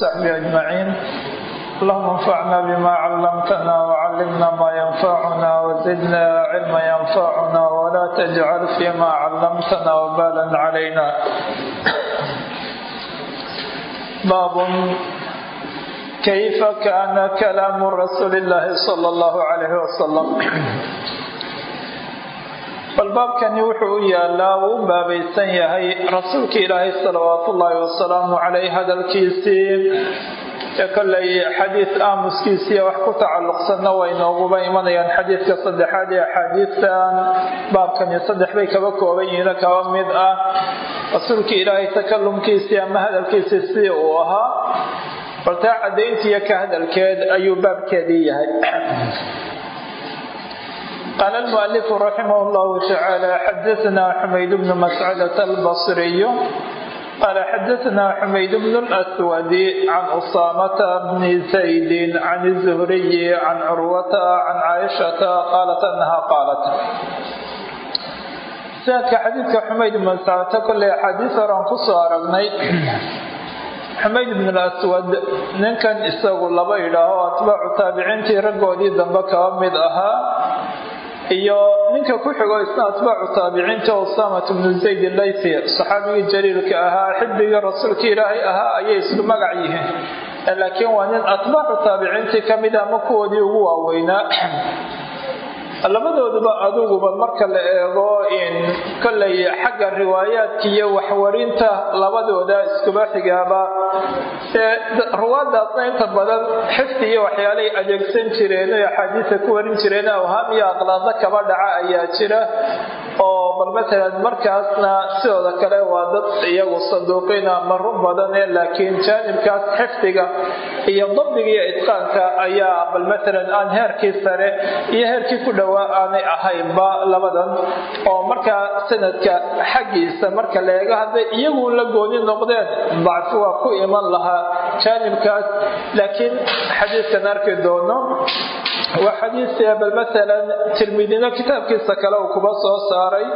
صحبه أجمعين اللهم انفعنا بما علمتنا وعلمنا ما ينفعنا وزدنا علما ينفعنا ولا تجعل فيما علمتنا وبالا علينا باب كيف كان كلام رسول الله صلى الله عليه وسلم bal baabkani wuxuu u yaalaa uu u baabaysan yahay rasuulka ilaahay salawaatu ullaahi wasalaamu caleyh hadalkiisii. Ee kollay xadiis aamuskiisiiya wax ku tacalluqsanna way nooguba imanayaan xadiidka saddexaad ee axaadiistan baabkani saddex bay kaba kooban yihiino kaba mid ah rasuulka ilaahay takalumkiisii ama hadalkiisii sidii uu ahaa. Bal taa caddayntiiyo ka hadalkeed ayuu baabkeedii yahay قال المؤلف رحمه الله تعالى حدثنا حميد بن مسعدة البصري قال حدثنا حميد بن الأسود عن أسامة بن زيد عن الزهري عن عروة عن عائشة قالت أنها قالت سألك حديثك حميد بن مسعدة كل حديث رانقص أرغني xamayd ibn al-aswad ninkan isagu laba idhaaho atbaacu taabiciintii raggoodii dambe kaba mid ahaa iyo ninka ku xigo isna atbaacu taabiciinta usamat bnu zayd laythi saxaabigii jaliilka ahaa xibigii rasuulka ilaahay ahaa ayay isku magac yihiin. Laakiin waa nin atbaacu taabiciintii ka mid ama kuwoodii ugu waaweynaa labadooduba aduguba marka la eego in kollay xagga riwaayaadka iyo waxwarinta labadooda iskuba xigaaba. Ee ruwaadaasna inta badan xifdi iyo waxyaalay adeegsan jireen o axaadiisa ku warin jireen awhaam iyo aqlaado kaba dhaca ayaa jira oo bal matalan markaasna sidooda kale waa dad iyagu saduuqiina ma run badane laakiin jaanibkaas xifdiga iyo dabdiga iyo itqaanka ayaa bal matalan aan heerkii sare iyo heerkii ku dhowaa aanay ahaynba labadan oo markaa sanadka xaggiisa marka la eego hadday iyagu la gooni noqdeen dacfi waa ku iman lahaa jaanibkaas. Laakiin xadiiskan arki doono waa xadiis bal matalan tirmidina kitaabkiisa kale uu kuba soo saaray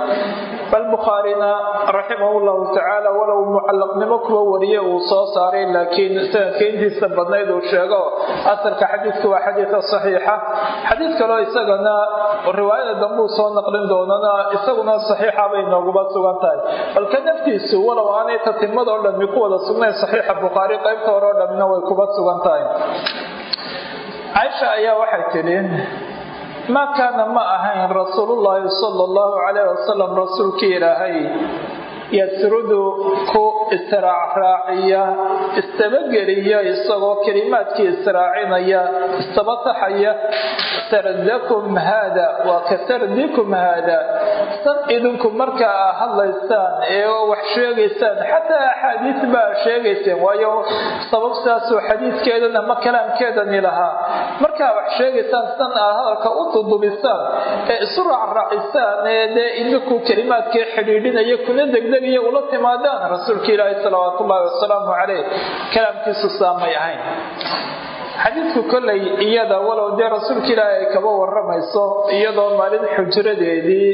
bal bukhaarina raximah llahu tacaala walow mucallaqnimo kuba wariye uu soo saaray laakiin sanadka intiisa badnayd uu sheego asalka xadiidku waa xadiida saxiixa. Xadiid kaloo isagana riwaayada dambuu soo naqlin doonana isaguna saxiixa bay nooguba sugan tahay. Balka naftiisu walow aanay tatimada oo dhammi ku wada sugnayn saxiixa bukhaari qaybta hore oo dhammina way kuba sugan tahay. Caaisha ayaa waxay tidhi maa kaana ma ahayn rasuulullaahi sala allahu calayh wasalam rasuulkii ilaahay yasrudu ku israacraaciya istabageliya isagoo kelimaadkii israacinaya istabataxaya sardakum haada waa ka sardikum haada. San idinku markaa a hadlaysaan ee wax sheegaysaan xataa axaadiis baa sheegayseen waayo sabab sidaasoo xadiidkeedan ama kalaamkeedani lahaa. Markaa wax sheegaysaan san aad hadalka u dudubisaan ee isu raacraacisaan ee dee idinku kelimaadkii xidhiidhinaya kuna degdegaya ula timaadaan rasuulka ilaahi salawaatu ullahi wasalaamu caleyh kalaamkiisu saamay ahayn xadiidku kollay iyada walow dee rasuulka ilaahi ay kaba waramayso iyadoo maalin xujradeedii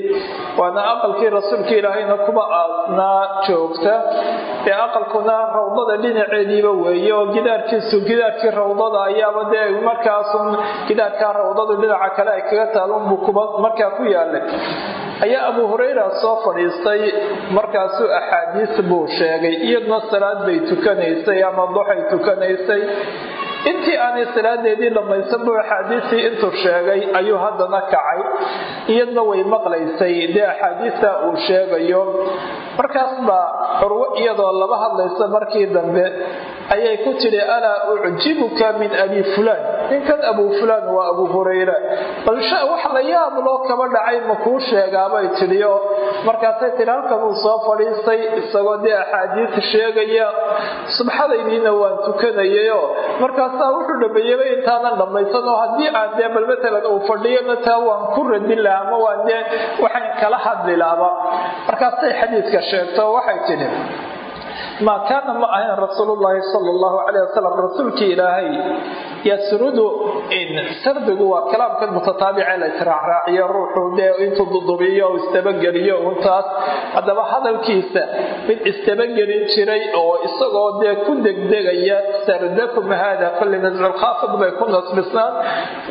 waana aqalkii rasuulka ilaahayna kuba aasnaa joogta. Ee aqalkuna rawdada dhinaceediiba weeye oo gidaarkiisu gidaarkii rawdada ayaaba dee markaasun gidaarkaa rawdadu dhinaca kale ay kaga taalunbuu kuba markaa ku yaalay ayaa abu hurayra soo fadhiistay markaasuu axaadiis buu sheegay iyaduna salaad bay tukanaysay ama duxay tukanaysay intii aanay salaadeedii dhammaysan buu axaadiistii intuu sheegay ayuu haddana kacay iyadna way maqlaysay. Dee axaadiista uu sheegayo markaas baa curwo iyadoo laba hadlaysa markii dambe ayay ku tidhi alaa ucjibuka min abi fulaan? Ninkan abu fulaan waa abu hurayra. Bal wax la yaab loo kaba dhacay ma kuu sheegaabay tidhi oo markaasay tidhi halkan soo fadhiistay isagoo dee axaadiis sheegaya subxadaydiina waan tukanayayoo markaasaa wuxuu dhameeyaba intaanan dhammaysan oo haddii aan dee bal matalan uu fadhiyona taa waan ku radin lahaa ama waan dee waxaan kala hadli lahaba markaasay xadiiska sheegto waxay tidhi maa kaana ma ahayn rasuulullaahi sala allahu caleyh wasalam rasuulkii ilaahay yasrudu sardigu waa kalaamkan mutataabice la israacraaciyo ruuxu dee intuu dudubiyo o istabageliyo untaas haddaba hadalkiisa mid istabagelin jiray oo isagoo dee ku degdegaya sardakum haada kulli nasculkhaafid bay ku nasbisnaan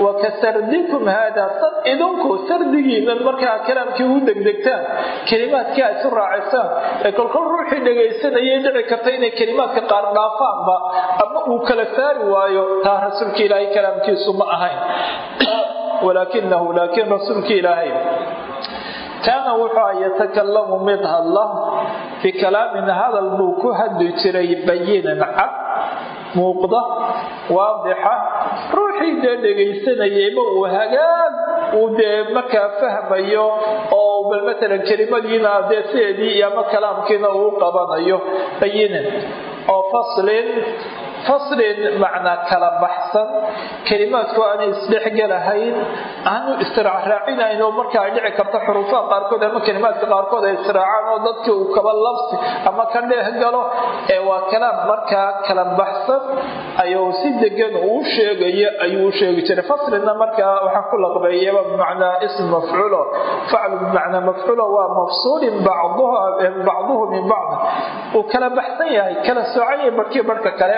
wa ka sardikum haada sad idinku sardigiinan markaa kalaamkii u degdegtaan kelimaadkii ay isu raacisaan ee kolkol ruuxii dhegaysanayay dhici karta inay kelimaadka qaar dhaafaanba ama uu kala saari waayo taa rasuulka ilaahay kalaamkiisu ma ahayn. Walaakinahu laakiin rasuulka ilaahay. Kaana wuxuu yatakalamu mid hadla fi kalaamin hadal buu ku hadli jiray bayinan cad muuqda waadixa ruuxii dee dhegaysanayayba uu hagaag uu dee markaa fahmayo oo bal matalan kelimadiina dee sideedii iyo ama kalaamkiina uu qabanayo bayinan. Oo faslin faslin macnaa kala baxsan. Kelimaadku aanay isdhexgelahayn aanu israacraacinayn oo marka ay dhici karto xuruufaha qaarkood ama kelimaadka qaarkood ay israacaan oo dadkii uu kaba labsi ama ka dheeh galo ee waa kalaam markaa kala baxsan. Ayuu si degan uu sheegayo ayuu sheegi jiray. Faslina markaa waxaa ku laqbeeyaba bimacnaa ism mafcuulo. Faclu bimacnaa mafcuulo waa mafsuulin bacduhu min bacd. Uu kala baxsan yahay kala soocan yahay barhkii barhka kale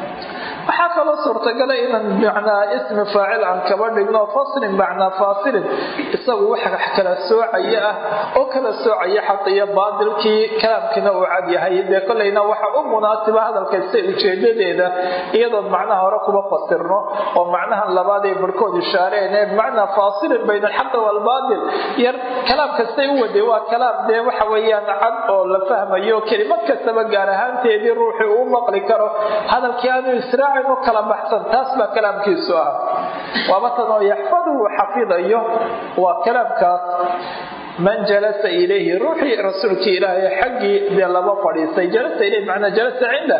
waxaa kaloo suurtagala inaan macnaa ismi faacil aan kaba dhigno faslin macnaa faasilin. Isagu waxa kala soocaya ah oo kala soocaya xaq baadilkii kalaamkiina uu cad yahay. Dee kolleyna waxa u munaasiba hadalkaysta ujeedadeeda iyadoon macnaha hore kuba fasirno oo macnaha labaad ay barhkood ishaareen ee bimacnaa faasilin bayna alxaqi waalbaadil yar kalaam kastay u waday waa kalaam dee waxa weeyaan cad oo la fahmayo kelimad kastaba gaar ahaanteedii ruuxii uu maqli karo. Hadalkii aanu israa kala baxsan taas baa kalaamkiisu ah waaba tan oo yaxfaduhu xafidayo waa kalaamkaas man jalasa ilayhi ruuxii rasuulkii ilaahay xaggii dee laba fadhiistay. Jalasa ilayhi macnaa jalasa cinda.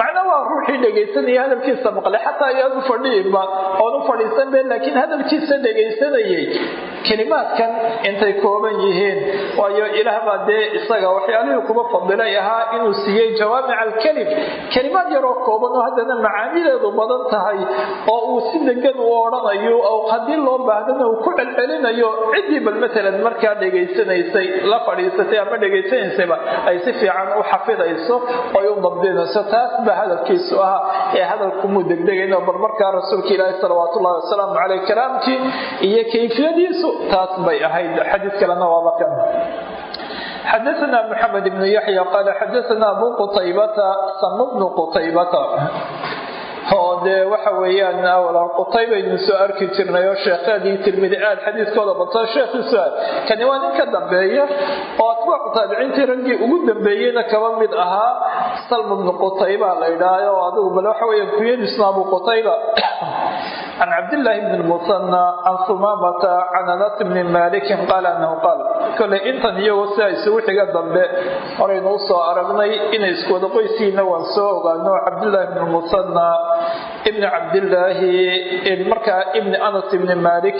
Macnaa waa ruuxii dhegaysanaya hadalkiisa maqlay. Xataa ayaanu fadhiinba oonu fadhiisan be laakiin hadalkiisa dhegaysanayay. Kelimaadkan intay kooban yihiin waayo ilaah baa dee isaga waxyaalihii kuba fadilay ahaa inuu siiyey jawaamic alkelim kelimaad yaroo kooban oo haddana macaanideedu badan tahay oo uu si degan u odhanayo oo haddii loo baahdana uu ku celcelinayo ciddii bal matalan markaa dhegaysanaysay la fadhiisatay ama dhegaysanaysayba ay si fiican u xafidayso oy u dabdinayso taas baa hadalkiisu ahaa ee hadalkumuu degdegayno. Bal markaa rasuulka ilaahi salawaat ullahi wasalaamu caleyh kalaamkii iyo kayfiyadiisu taas bay ahayd. Xadiid kalena waaba kan xadaana mxamed ibnu yaxya qaala xadaana abu qutaybata sam bnu qutaybata oo dee waxa weeyaan awlan qutaybaynu soo arki jirnay oo sheekheedii tirmidi aad xadiiskooda bato. Sheekhiisu aad kani waa nin ka dambeeya oo atbaacu taabiciintii raggii ugu dambeeyeyna kaba mid ahaa salm bnu qutayba la yidhaaho. Oo adigu bal waxa weeya kuyadiisna abu qutayba. Can cabdillaahi bni lmusanna can sumaamata can anas bni malikin qaala anahu qaal koley intan iyagoo sidaa isugu xiga dambe horaynu u soo aragnay inay iskuwada qoysiina waan soo ogaano cabdillaahi bni lmusanna ibni cabdillaahi markaa ibni anas ibni malik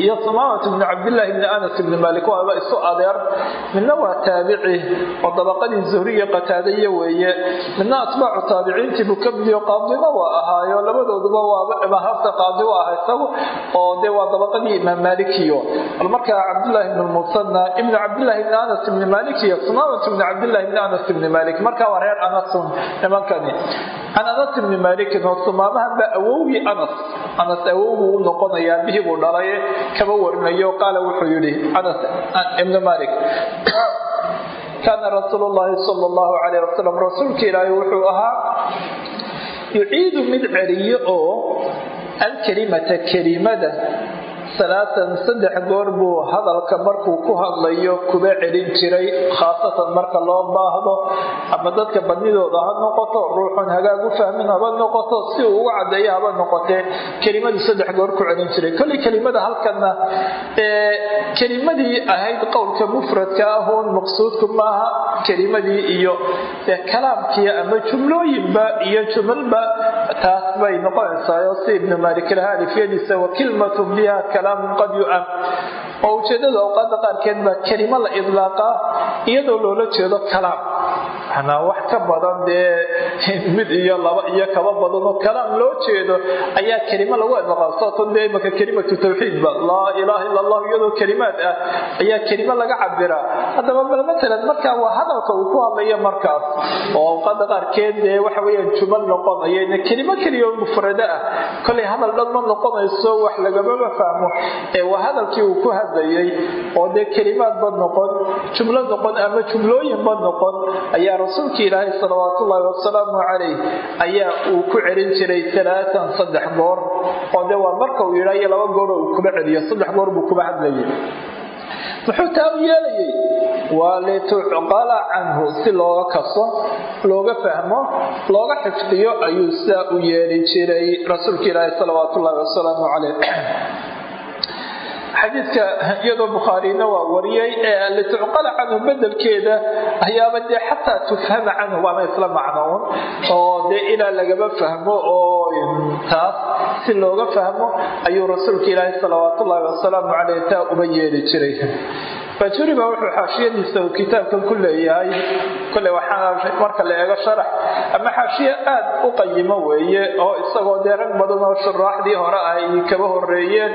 iyo sumaamatu bni cabdillaahi bni anas ibni malik waaba isu adeer. Midna waa taabici oo dabaqadii zuhriya qataadaya weeye. Midna atbaacu taabiciintii buu ka waa ahaayo labadooduba waaba imaharta qaadi u ah isagu oo dee waa dabaqadii imaam malikiyo bal markaa bni musanna ibni cabdillaahi bni anas ibni malik iyo sumaamatu bni cabdillaahi bni anas ibni malik. Markaa waa reer anasun nimankani. Can anas ibni malikin oo sumaamahan baa awowgii anas. Anas awowguu u noqonayaa bihii buu dhalay kaba warinayo. Qaala wuxuu yidhi anas ibnu malik kaana rasuulu llahi sala allahu calayh wasalam rasuulka ilaahay wuxuu ahaa yuciidu mid celiyo oo alkelimata kelimada salaatan saddex goor buu hadalka markuu ku hadlayo kuba celin jiray khaasatan marka loo baahdo ama dadka badnidooda ha noqoto ruuxun hagaag u fahmin haba noqoto si uu uga cadeeyo haba noqotee kelimadu saddex goor ku celin jiray. Kolley kelimada halkana kelimadii ahayd qowlka mufradka ahoon maqsuudku maaha kelimadii iyo kalaamkii ama jumlooyinba iyo jumalba taas bay noqonaysaa. Si ibnu malik lahaa alifyadiisa wa kilmatun biha kalaamun qad yu'am oo ujeedada awqaada qaarkeed baa kelimo la idlaaqaa iyadoo loola jeedo kalaam manaa wax ka badan dee mid iyo laba iyo kaba badan oo kalaam loo jeedo ayaa kelimo lagu idqaasooto dee imaka kelimatu tawxiidba laa ilaaha illa allah iyadoo kelimaad ah ayaa kelimo laga cabiraa haddaba bal matalan markaa waa hadalka uu ku hadlayo markaas oo awqaada qaarkeed dee waxa weeyaan jumal noqonaya kelimo keliya oo mufrado ah. Kolay hadal dhan ma noqonayso wax lagamama fahmo ee waa hadalkii uu ku hadlayay oo dee kelimaadba noqon jumlo noqon ama jumlooyinba noqon ayaa rasuulka ilaahay salawaatullaahi wasalaamu calayh ayaa uu ku celin jiray alaatan saddex goor oo dee waa marka uu yidhaa iyo laba gooroo uu kuba celiyo saddex goor buu kuba hadlayay. Muxuu taa u yeelayay? Waa litucqala canhu si looga kaso looga fahmo looga xifdiyo ayuu sidaa u yeeli jiray rasuulka ilaahi salawaat ullahi wasalaamu caleyh xadiidka iyadoo bukhaarina waa wariyey ee litucqala canhu bedelkeeda ayaaba dee xataa tufhama canhu waana isla macnoun oo dee ilaa lagaba fahmo oo taas si looga fahmo ayuu rasuulka ilaahi salawaat ullaahi wasalaamu caleyh taa uba yeeli jiray fajuriba wuxuu xaashiyadiisa uu kitaabkan ku leeyahay. Kole waxaa marka la eego sharax. Ama xaashiye aad u qayimo weeye oo isagoo dee badan oo shuraaxdii hore ay kaba horeeyeen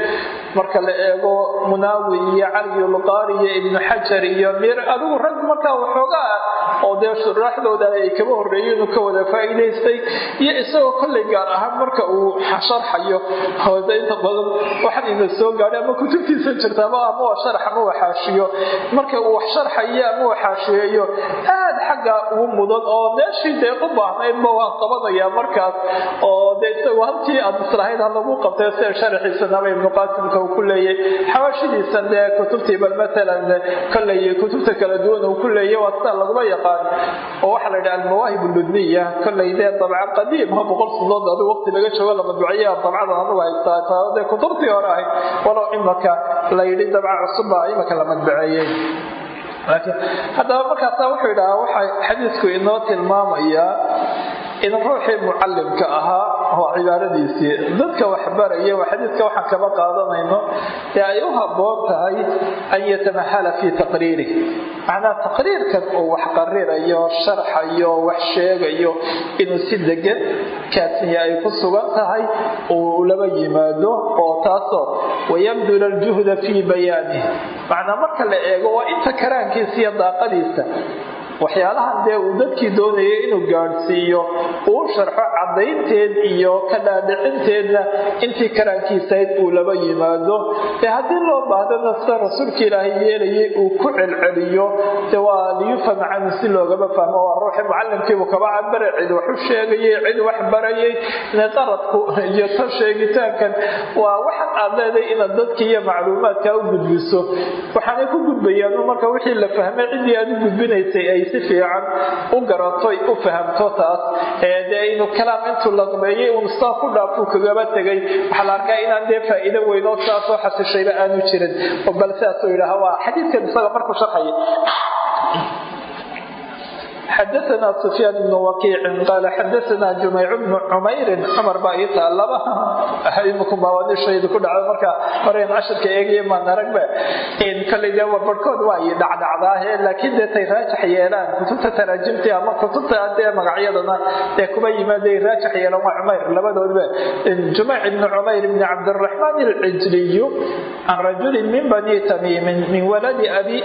marka la eego munaawi iyo caliyulqaari iyo ibnu xajar iyo mir adigu rag markaa waxooga ah oo dee shuraaxdooda ay kaba horeeyeen uu ka wada faa'iidaystay. Iyo isagoo kolley gaar ahaan marka uu sharxayo hooda badan waxaan ina soo gaadhay ama kutubtiisa jirtaaba ama waa sharax ama waa xaashiyo marka uu wax sharxayo ama uu xaashiyeeyo aad xagga ugu mudan oo meeshii dee u baahnaydba waan qabanayaa markaas. Oo dee isagu halkii aad islahayd ha lagu qabtay sida sharaxiisanaba ibnu qaasimka uu ku leeyay. Xawaashidiisan dee kutubtii bal matalan kolley kutubta kala duwan uu ku leeyay waa sida laguma yaqaan. Oo waxaa la yidhaha almawaahib ludniya kolley dee dabca qadiim ha boqol sanadood adigu waqti laga joogo la madbuciya dabcadan anugu haystaa taa dee kutubtii hore ahayd. Walow imaka la yidhi dabca cusubba imaka la madbuceeyey haddaba markaasa wuxuu yidhahaa waxa xadiisku inoo tilmaamayaa in ruuxii mucalimka ahaa oo cibaaradiisii dadka waxbaraya xadiiska waxaan kaba qaadanayno ee ay u habboon tahay an yatamahala fii taqriirih macnaa taqriirkan uu wax qarirayo sharxayo wax sheegayo inuu si degan kaasiya ay ku sugan tahay uu laba yimaado oo taasoo wayabdula aljuhda fii bayaanih macnaa marka la eego waa inta karaankiisa iyo daaqadiisa waxyaalahan dee uu dadkii doonayay inuu gaadhsiiyo uu sharxo caddaynteed iyo ka dhaadhicinteedna intii karaankiisayd uu laba yimaado. Dee haddii loo baahdana sida rasuulka ilaahay yeelayay uu ku celceliyo de waa liyufham canhu si loogaba fahmo. Waa ruuxii mucalimkiibuu kaba cabare cid wax sheegayay cid wax barayay qaradku iyo tan sheegitaankan. Waa waxan aad leeday inaad dadkii iyo macluumaadka u gudbiso. Waxaanay ku gudbayaan marka wixii la fahmay ciddii aad u gudbinaysay ay si fiican u garato u fahamto taas ee dee inuu kalaam intuu laqbeeyey uun saa ku dhaafuu kagaba tegay waxaa la arkaa inaan dee faa'iido weyn oo saasoo xasishayba aanu jirin. Oo bal sidaasuu yidhaaha waa xadiidkan isaga markuu sharxaya xadaana sufyaan bnu wakiicin qaala xadaana jumayc bnu cumayrin cumar baa ii taalaba imikubaawandishaydu ku dhacda marka horeyn cashirka eegaya maan aragba koley dee waa i dhacdhacdaahe laakiin dee raajax yeelaan kutubta taraajimtii ama kutubta dee magacyadana dee kuba yimaaday raajax yeelaan waa cumayr labadoodba jumayc bnu cumayr bni cabdiraxmaan alcijliyu can rajulin min bani tamiimin min waladi abi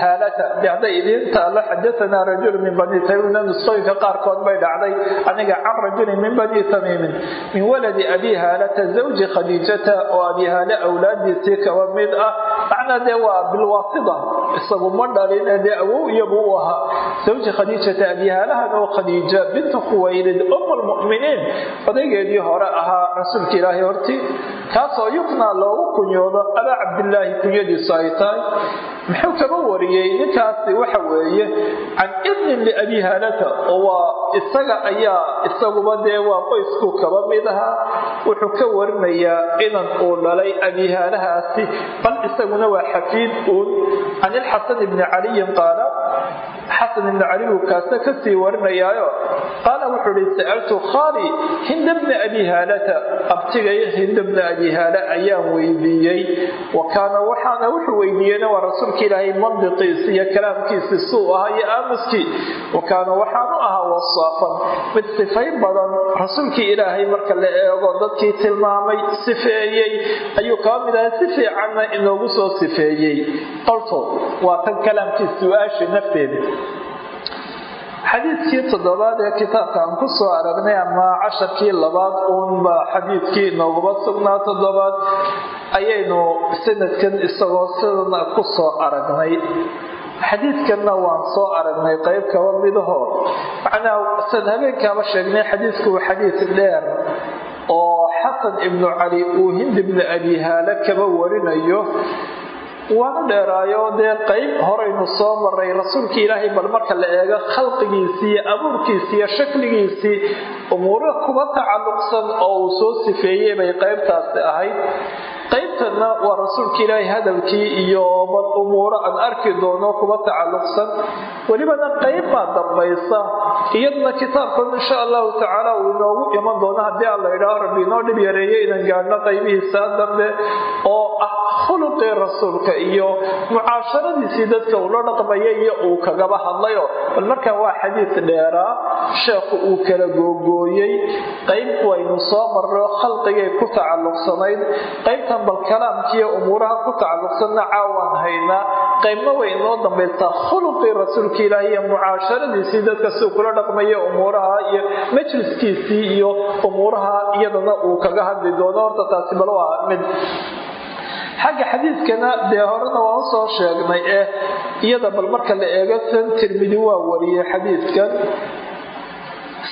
haalata de hadday idiin taalo xadaana rajul min bani tamiimna nusqooyinka qaarkood bay dhacday. Aniga can rajulin min bani tamiimin min waladi abi haalata zawji khadiijata oo abi haale awlaadiisii kaba mid ah. Macnaa dee waa bilwaasida isagu ma dhalin dee awow iyagu u ahaa. Zawji khadiijata abi haalahan oo khadiija bintu khuwaylid um lmuminiin odaygeedii hore ahaa rasuulka ilaahay hortii kaasoo yuknaa loogu kunyoodo abaa cabdilaahi kunyadiisu ay tahay. Muxuu kaba wariyey ninkaasi waxa weeye can ibnin liabi haalata oo waa isaga ayaa isaguba dee waa qoysku kaba mid ahaa wuxuu ka warinayaa inan uu dhalay abihaalahaasi bal isaguna waa xafiid uun. Can ilxasan ibni caliyin qaala xasan ibnu cali buu kaasna ka sii warinayaayo. Qaala wuxuu ihi sa'altu khaali hinda bna abi haalata abtigay hinda bna abi haala ayaan weydiiyey. Wa kaana waxaana wuxuu weydiiyeyna waa rasuulka ilaahay mandiqiisi iyo kalaamkiisi suu ahaa iyo aamuskii wa kaana waxaanu ahaa wasaafan. Mid sifayn badan rasuulkii ilaahay marka la eego dadkii tilmaamay sifeeyey ayuu kaba mid ahaa si fiicanna inoogu soo sifeeyey. Qolto waa tan kalaamkii su'aasha nafteeda. Xadiidkii toddobaad ee kitaabka aan ku soo aragnay ama casharkii labaad uunba xadiidkii inooguma sugnaa toddobaad ayaynu sanadkan isagoo sidana ku soo aragnay xadiidkanna waan soo aragnay qayb kaba midaho macnaa san habeenkaaba sheegnay xadiidku waa xadiid dheer oo xasan ibnu cali uu hind ibnu abi haale kaba warinayo. Waanu dheeraayo dee qayb horaynu soo maray rasuulka ilaahay bal marka la eego khalqigiisii iyo abuurkiisii iyo shakligiisii umuuro kuba tacalluqsan oo uu soo sifeeyey bay qaybtaasi ahayd qaybtana waa rasuulka ilaahay hadalkii iyo umuuro aan arki doono kuba tacalluqsan. Welibana qayb baa dambaysa iyaduna kitaabkan insha allahu tacaala uu inoogu iman doono haddii aan idhaaho rabbi inoo dhib yareeyo inaan gaadhno qaybihiisaa dambe oo ah khuluqii rasuulka iyo mucaasharadiisii dadka uu la dhaqmaya iyo uu kagaba hadlayo. Bal markaa waa xadiid dheeraa sheekhu uu kala googooyey. Qayb waynu soo marro khalqigay ku tacalluqsanayd. Qaybtan bal kalaamkiiyo umuuraha ku tacalluqsanna caawaan haynaa qaybna way inoo dambaysaa khuluqii rasuulka ilaahi iyo mucaasharadiisii dadka siuu kula dhaqmaya umuuraha iyo majliskiisii iyo umuuraha iyadana uu kaga hadli doono. Horta taasi bal waa mid. Xagga xadiidkana dee horena waan u soo sheegnay eh iyada bal marka la eego san tirmidi waa wariyey xadiidkan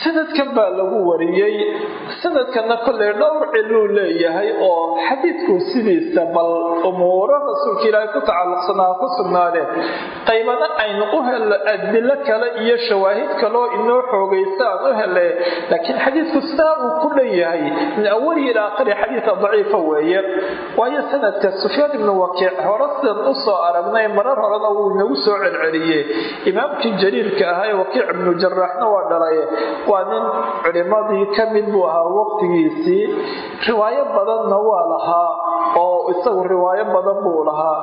sanadkan baa lagu wariyey. Sanadkana kolley dhowr ciluu leeyahay oo xadiidku sidiisa bal umuuro rasuulka ilaahay ku tacalluqsanaa ku sugnaadeen. Qaybana aynu u helno adilo kale iyo shawaahid kaloo inoo xoogaysa aan u hele laakiin xadiidku sidaa uu ku dhan yahay. Min awali ila aakhiri xadiida daciifa weeye. Waayo sanadka sufyaan ibnu wakiic hore sidan u soo aragnay marar horena wuu inagu soo celceliyey. Imaamkii jaliilka ahaa ee wakiic ibnu jaraaxna waa dhalay waa nin culimadii ka mid buu ahaa waqtigiisii. Riwaayo badanna waa lahaa oo isagu riwaayo badan buu lahaa.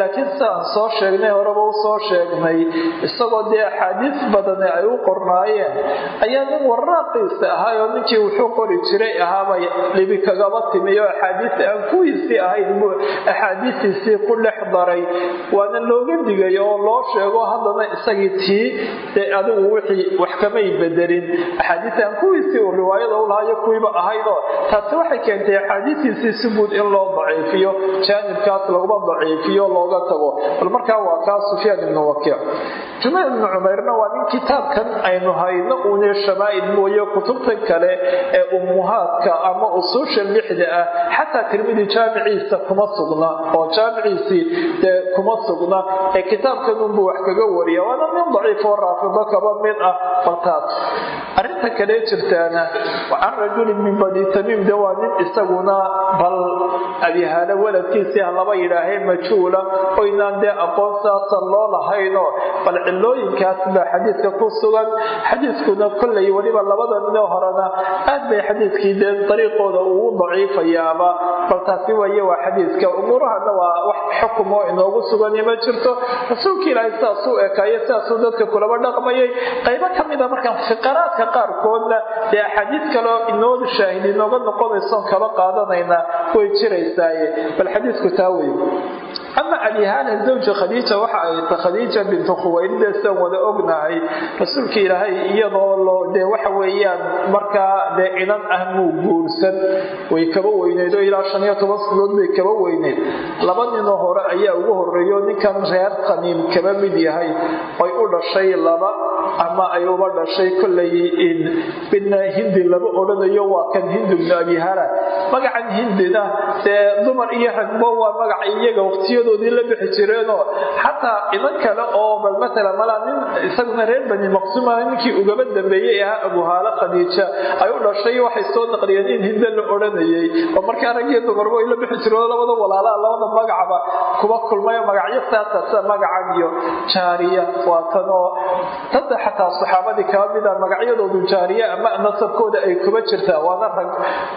Laakiin sidaan soo sheegnay horeba u soo sheegnay isagoo dee axaadiis badani ay u qornaayeen ayaa nin waraaqiisa ahaayoo ninkii wuxuu qori jiray ahaabay dhibi kagaba timi oo axaadiis aan kuwiisii ahayd buu axaadiistiisii ku dhex daray. Waana looga digay oo loo sheego haddana isagii tii dee adigu wixii wax kamay bedelin. Axaadiis aan kuwiisii uu riwaayada u lahaayo kuwiiba ahaydoo taasi waxay keentay axaadiistiisii si guud in loo daciifiyo jaanibkaas laguma daciifiyo looga tago. Bal markaa waa kaa sufyaan ibnu wakiic. Jumayl ibnu cumayrna waa nin kitaabkan aynu hayno uune shamaa'il mooye kutubtan kale ee ummuhaadka ama usuusha lixda ah. Xataa tirmidi jaamiciisa kuma sugna oo jaamiciisii dee kuma sugna ee kitaabkan unbuu wax kaga wariya. Waana nin daciifoo raafido kaba mid ah baltaas. Arrinta kale jirtaana can rajulin min bani tamiim de waa nin isaguna bal abihaale waladkiisii laba yidhaahee majhuula oynaan dee aqoon saasa loo lahaynoo bal cilooyinkaas baa xadiidka ku sugan xadiidkuna kollay weliba labada ninoo horena aad bay xadiidkii dee dariiqooda ugu daciifayaaba. Bal taasi waye waa xadiidka umuurahana waa wax xukumoo inoogu sugani ma jirto. Rasuulka ilaahay sidaasuu ekaayo sidaasuu dadka kulaba dhaqmayay. Qaybo ka mida markaan fiqaraadka qaarkoodna dee axaadiid kaleo inoodu shaahid inooga noqonaysoon kaba qaadanaynaa way jiraysaaye bal xadiidku taa wey ama abihaana zawja khadiija waxa ay ta khadiija bintu khuwaylide sidaan wada ognahay rasuulka ilaahay iyadoo loo dee waxa weeyaan markaa dee inan ah muu guursan way kaba weyneyd oo ilaa shan iyo toban sanadood bay kaba weyneyd laba ninoo hore ayaa ugu horeeyo ninkan reer qaniim kaba mid yahay oy u dhashay laba ama ay uba dhashay kollay midna hindi lama odhanayo waa kan hindu bnu abihala magacan hindina dee dumar iyo ragbo waa magaca iyaga waqtiyadoodii la bixi jireenoo xataa idan kale oo bal matala malaa nin isaguna reer bani maqsuuma ninkii ugaba dambeeyey ahaa abuhaalo khadiija ay u dhashay waxay soo naqliyeen in hinda la odhanayay. Oo markaa raggiyo dumarba ay la bixi jireen labada walaalaha labada magacba kuba kulmayo magacyo saasa magacan iyo jaariya. Waa tan oo dadda xataa saxaabadii kaba mida magacyadoodu jaariya ama nasabkooda ay kuba jirtaa. Waana rag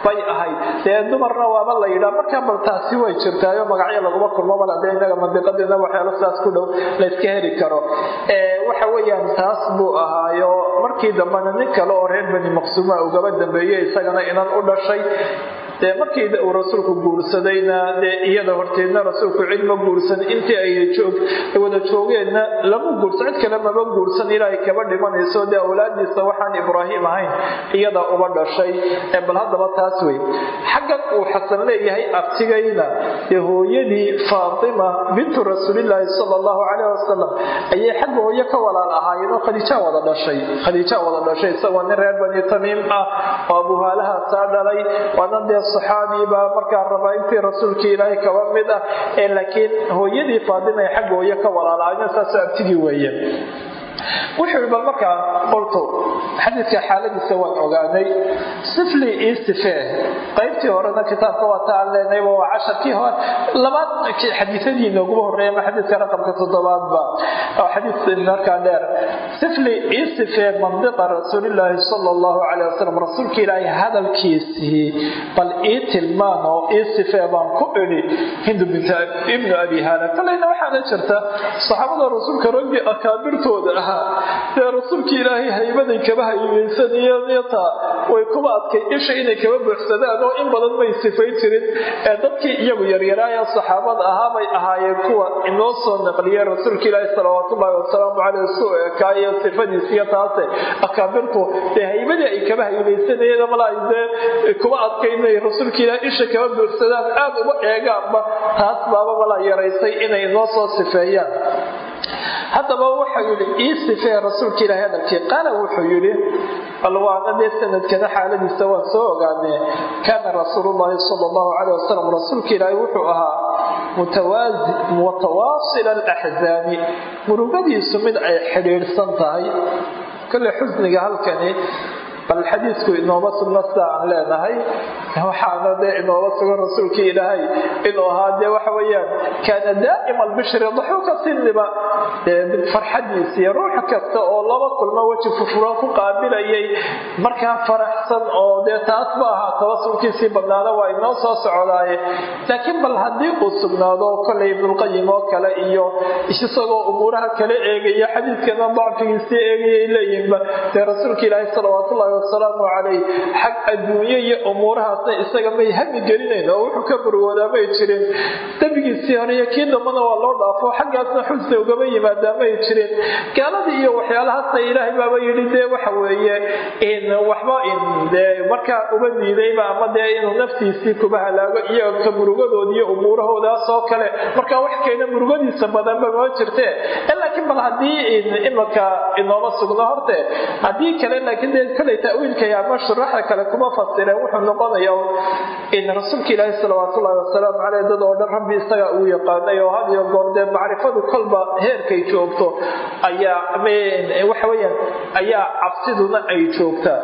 bay ahayd. Dee dumarna waaba la yidhaa markaa bal taasi way jirtaayo magacyo laguma kulmo mal hadee inaga mandiqadiina waxyaalo saas ku dhow layska heli karo. Waxa weeyaan taas buu ahaayo markii dambena nin kale oo reer bani maqsuuma ugaba dambeeyey isagana inan u dhashay dee markii uu rasuulku guursadayna dee iyada horteedna rasuulku cid ma guursan intii ay wada joogeenna lama guursan cid kale mama guursan ilaa ay kaba dhimanayso dee awlaadiisa waxaan ibraahim ahayn iyada uba dhashay. Bal haddaba taas wey xaggan uu xasan leeyahay abtigayna dee hooyadii faatima bintu rasuulilaahi sala allahu caleyh wasalam ayay xagga hooyo ka walaal ahaayeen oo khadiijaa wada dhashay. Khadiijaa wada dhashay isagoo nin reer bani tamiim ah oo abuhaalahaasaa dhalay waana dee saxaabi baa markaa rabaa intii rasuulkii ilaahay kaba mid ah ee laakiin hooyadii faadima ay xagga hooyo ka walaalaayeen saasoo abtigii weeye wuxuu bal markaa qolto xadiidka xaaladiisa waan ogaanay. Sifli io sifee qaybtii horena kitaabka waa ta aan leenayba waa casharkii hore. Labaad xadiisadii nooguba horreeya ama xadiidka raqamka toddobaadba oo xadiis markaa dheer. Sifli io sifee mandiqa rasuulilaahi sala allahu caleyh wasalam rasuulka ilaahay hadalkiisii bal ii tilmaan oo ii sifee baan ku idhi hindu ibnu abi haala. Kolleyna waxaana jirta saxaabada rasuulka raggii akaabirtooda ah dee rasuulka ilaahay haybaday kaba haybaysaniyta way kuba adkay isha inay kaba buuxsadaan oo in badan may sifayn jirin. Ee dadkii iyagu yaryaraaya saxaabada ahaa bay ahaayeen kuwa inoo soo naqliyeen rasuulka ilaahi salawaatullaahi wasalaamu caleyh suu ekaayo sifadiisiyo taase akaabirtu dee haybadii ay kaba haybaysanayeen malaa dee kuba adkay inay rasuulka ilaahay isha kaba buuxsadaan. Aad uba eegaanba. Taas baaba malaa yaraysay inay inoo soo sifeeyaan haddaba wuxuu yidhi ii sifee rasuulka ilaahay hadalkii. Qaala wuxuu yidhi bal waana dee sanadkana xaaladiisa waan soo ogaane kaana rasuulullaahi sala allahu caleyh wasalam rasuulka ilaahay wuxuu ahaa mutawaasila alaxzaani murugadiisu mid ay xidhiidhsan tahay. Kolle xusniga halkani bal xadiidku inooma sugna sida aan leenahay waxaana dee inooga sugan rasuulkii ilaahay inuu ahaa dee waxa weyaan kaana daa'ima albishri daxuuka sinniba farxadiisiiyo ruux kasta oo laba kulmo weji furfuran ku qaabilayay markaa faraxsan oo dee taas ma aha tawasulkiisii badnaada waa inoo soo socdaaye. Laakiin bal haddii uu sugnaado kollay ibnulqayim oo kale iyo isagoo umuuraha kale eegaya xadiidkana dacfigiisii eegayay leeyihinba dee rasuulka ilaahay salawaatullahi wasalaamu calayh xag adduunye iyo umuurahaasna isaga may hami gelinayn oo wuxuu ka burwoodaa may jirin. Dembigiisii hore iyo kii dambana waa loo dhaafo xaggaasna xusni ugama yimaadaa may jirin. Gaaladii iyo waxyaalahaasna ilaahay baaba yidhi dee waxa weeye in waxba in dee markaa uba diidayba ama dee inuu naftiisii kuba halaago iyo ka murugadood iyo umuurahoodaas oo kale markaa wax keena murugadiisa badanba ma jirte. Laakiin bal haddii imaka inooma sugno horte haddii kale laakiin dee kolay tawiilkay ama shuraxa kale kuma fasireen wuxuu noqonaya in rasuulka ilaahi salawaatullahi wasalaamu caleyh dad oo dhan rabbi isaga uu yaqaanay oo had iyo goor dee macrifadu kolba heerkay joogto ayaa waxa weyaan ayaa cabsiduna ay joogtaa.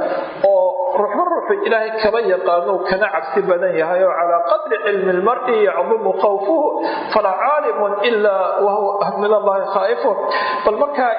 Oo ruuxba ruuxu ilaahay kaba yaqaano kana cabsi badan yahay oo calaa qadri cilmi lmari yacdumu khawfuhu falaa caalimun ilaa wahuwa min allahi khaa'ifun bal markaa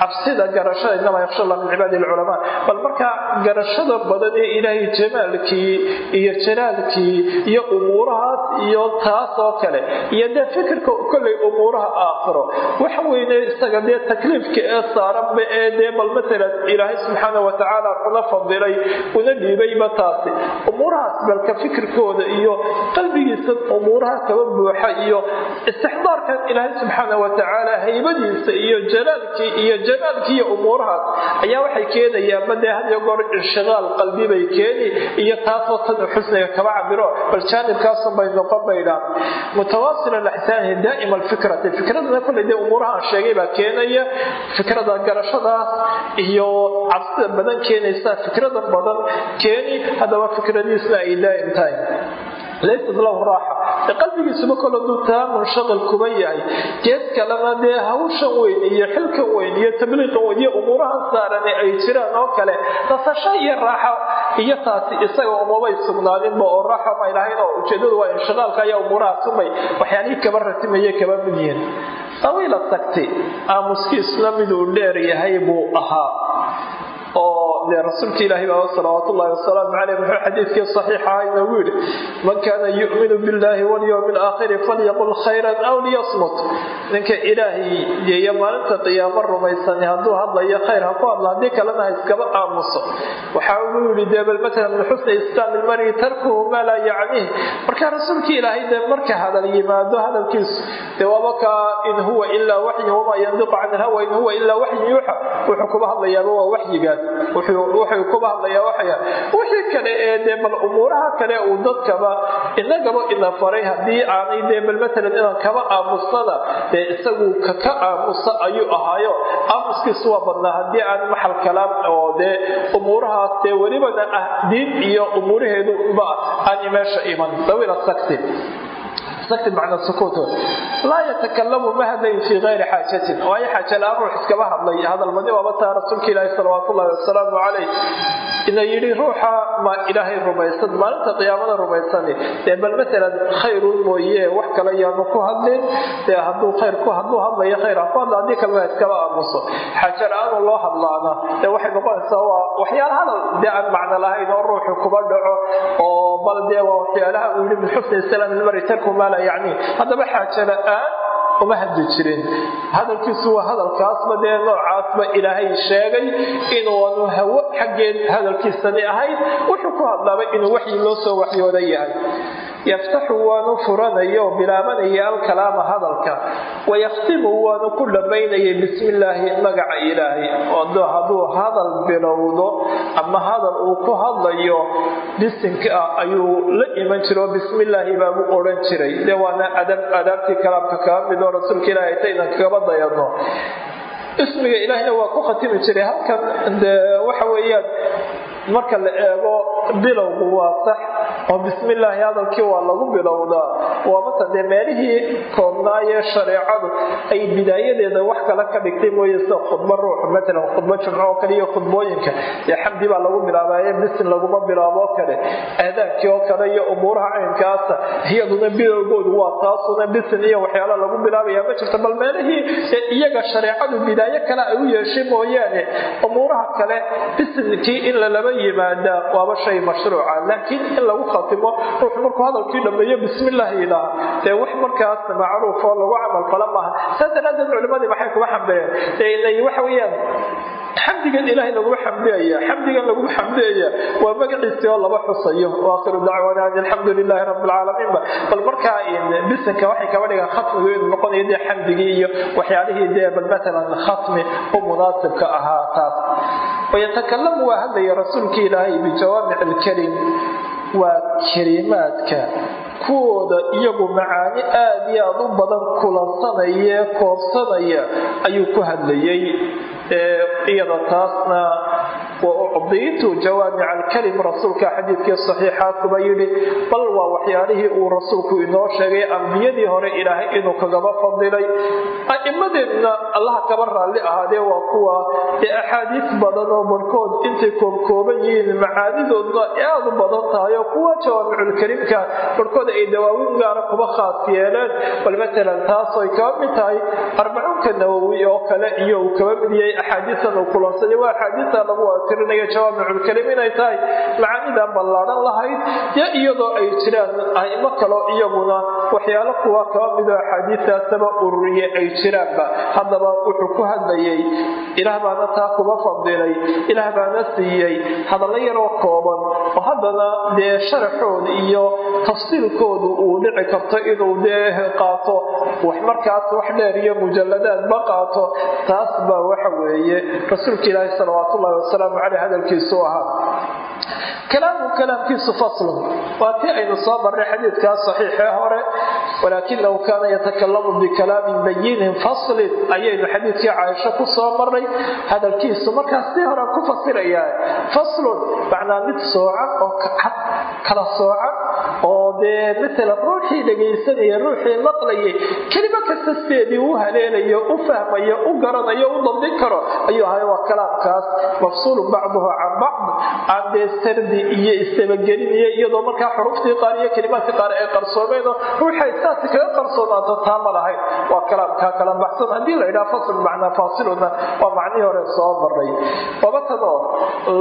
cabsida garashada inamaa yaksha allah min cibaadi lculamaa bal markaa garashada badan ee ilaahay jamaalkii iyo jalaalkii iyo umuurahaas iyo taas oo kale iyo dee fikirka kollay umuuraha aakhiro waxa weyne isaga dee takliifka ee saaranba ee dee bal matalan ilaahay subxaana watacaala kuna fadilay una dhiibayba taasi. Umuurahaas balka fikirkooda iyo qalbigiisa umuuraha kaba buuxa iyo istixdaarkan ilaahay subxaana watacaala haybadiisa iyo jalaalkii iyo jamaalkii iyo umuurahaas ayaa waxay keenayaan badee hadiyo goor inshiqaal qalbi bay keeni iyo taasoo tan xusniga kaba cabiro bal jaanibkaasun bay noqon baydhaa mutawaasil alaxsaani daa'ima alfikrati fikradana kolley dee umuurahaan sheegay baa keenaya fikrada garashadaas iyo cabsida badan keenaysa fikrada badan keeni haddaba fikradiisna ay daa'im tahay. Laysat lahu raaxa qalbigiisuba kolo dutaa munshaqil kuba yahay. Geed kalena dee hawshan weyn iyo xilkan weyn iyo tabliiqan weyn iyo umuurahan saarane ay jiraan oo kale nasasho iyo raaxo iyo taasi isaga umabay sugnaaninba oo raaxo may lahayn oo ujeedadu waa inshiqaalka ayaa umuurahaas umay waxyaalihii kaba ratimaye kaba mid yihiin. Sawiila tagti aamuskiisna miduu dheer yahay buu ahaa dee rasuulka ilaahi baa salawaat ullahi wasalaamu caleyh muxuu xadiidkii saxiixa inoogu yidhi man kaana yu'minu billahi walyowmi alaakhiri falyaqul khayran aw liyasmut. Ninka ilaahay yeeya maalinta qiyaamo rumaysani hadduu hadlayo khayr ha ku hadla haddii kalena ha iskaba aamuso. Waxaa ugu yidhi dee matalan min xusni tarkuhu maa laa yacniih marka rasuulka ilaahay dee marka hadal yimaado hadalkiisu dee waaba in huwa ilaa waxyin wamaa yandiqu can ilhawa in huwa ilaa waxyin yuuxa. Wuxuu kuba hadlayaaba waa waxyigaas wuxuu kuba hadlayaa waxaya wixii kale ee dee bal umuuraha kale uu dadkaba inagaba ina faray haddii aanay dee bal matalan inaan kaba aamusnana dee isagu kaka aamusa ayuu ahaayo. Aamuskiisu waa badnaa haddii aan maxal kalaam oo dee umuurahaas dee welibana ah diin iyo umuuraheedu ba aan meesha iman. Dawila sakti sakti macna sukuut laa yatakalamu ma hadlayn fii kayri xaajatin. Waayo xaaja la'aan ruux iskaba hadlay. Hadalmadi waaba taa rasuulka ilaahi salawaat ullahi wasalaamu calayh. Ina yidhi ruuxa ma ilaahay rumaysan maalinta qiyaamada rumaysani. Dee bal matalan khayrun mooye wax kale yaanu ku hadlin. Dee hadduu khayr ku hadduu hadlayo khayr ha ku hadla haddii kalena iskaba aamuso. Xaaja la'aanu loo hadlaana dee waxay noqonaysaa waa waxyaala hadal. Dee aan macno lahayn oo ruuxu kuba dhaco oo bal dee waa waxyaalaha uu yidhi min xusni islaam ilmari tarku maa laa yacni haddaba xaaja la'aan uma hadli jirin. Hadalkiisu waa hadalkaasba dee noocaasba ilaahay sheegay inuanu hawo xaggeed hadalkiisani ahayn. Wuxuu ku hadlaaba inuu waxyi loo soo waxyooda yahay. Yaftaxu waanu furanaya oo bilaabanaya alkalaama hadalka. Wayakhtimu waanu ku dhammaynayay bismi illaahi magaca ilaahay. Oo hadduu hadal bilowdo ama hadal uu ku hadlayo bisinka ah ayuu la iman jira oo bismi illaahi baabu odhan jiray. Dee waana adaabtii kalaamka kaga mid oo rasuulka ilaahay taynan kagaba dayano ismiga ilaahina waa ku khatimi jiray halkan. Waxa weeyaan marka la eego bilowgu waa sax oo bismillaahi hadalkii waa lagu bilowdaa waa mata dee meelihii koobnaayee shareecadu ay bidaayadeeda wax kale ka dhigtay mooye sida khudbo ruux matalan khudbo jumco oo kale iyo khudbooyinka. Dee xamdi baa lagu bilaabaaye bisin laguma bilaabo kale. Aadaankii oo kale iyo umuuraha caynkaasa iyaduna bilowgoodu waa taasuna bisin iyo waxyaala lagu bilaabaya ma jirto bal meelihii iyaga shareecadu bidaayo kale ay u yeeshay mooyaane umuuraha kale bisinkii in lalaba yimaada waaba shay mashruuca. Laakiin in lagu khatimo ruuxu markuu hadalkii dhammeeyo bismillaah yidhaaha dee wax markaas macruuf oo lagu camalfala maaha. Saas daraadeed culimadii maxay kuga xambeeyeen waxa weeyaan xamdigan ilaahay laguma xamdiyaya xamdigan laguma xamdiyaya waa magaciisii oo laba xusayo. Waakhiru dacwana an alxamdu lilaahi rabbi alcaalamiinba bal markaa bisinka waxay kaba dhigaan khatmigu inuu noqonayo dee xamdigii iyo waxyaalihii dee bal matalan khatmi u munaasibka ahaa taas. Wayatakalamu waa hadlaya rasuulkii ilaahay bijawaamic alkalim waa kelimaadka kuwooda iyagu macaani aad iyo aad u badan kulansanaya koobsanaya ayuu ku hadlayay iyada taasna waucdiitu jawaamic alkalim rasuulka xadiidkii saxiixa kuba yidhi bal waa waxyaalihii uu rasuulku inoo sheegay ambiyadii hore ilaahay inuu kagaba fadilay. A'imadeedna allaha kaba raalli ahaadee waa kuwa ee axaadiis badan oo barhkood intay koobkooban yihiin macaanidoodna aad u badan tahay oo kuwa jawaamiculkalimka barhkood ay dawaawin gaara kuba khaas yeeleen. Bal matalan taasooy kaba mid tahay arbacuunka nawowi oo kale iyo uu kaba mid yahay axaadiistan uu kulansaday waa axaadiista lagu tirinaya jawaamiculkalim inay tahay macaanidan ballaadhan lahayd iyadoo ay jiraan aimo kaloo iyaguna waxyaalo kuwa kaba midoo axaadiistaasaba ururiye ay jiraanba. Haddaba wuxuu ku hadlayay ilaah baana taa kuba fadilay ilaah baana siiyey hadallo yaroo kooban. Oo haddana dee sharaxooda iyo tafsiilkoodu uu dhici karto inuu dee qaato wax markaas wax dheer iyo mujaladaadba qaato taas baa waxa weeye. Rasuulka ilaahi salawaat wasalaamu caleyh hadalkiisu ahaa. Kalaamu kalaamkiisu faslun waa tii aynu soo marray xadiidkaa saxiixee hore. Walaakinahu kaana yatakalamu bikalaamin bayinin faslin. Ayaynu xadiidkii caaisho ku soo marray hadalkiisu markaas sii hore ku fasirayaa faslun macnaa mid soocan oo cad kala soocan. oo dee maalan ruuxii dhegaysanaya ruuxii maqlayay kelimo kasta sideedii u haleelayo u fahmayo u garanayo u dabdin karo ayuu ahay waa kalaamkaas mafsuulun bacduhu can bacd aan dee sardi iyo istabagelinayo iyadoo markaa xuruftii qaar iyo kelimaadkii qaar ay qarsoomeenoo ruuxay saasi kaga qarsoonaato taa ma lahayn. Waa kalaamkaa kala baxsan. Haddii la yidhaha fasl macnaa faasiluna waa macnihii hore soo maray wabatanoo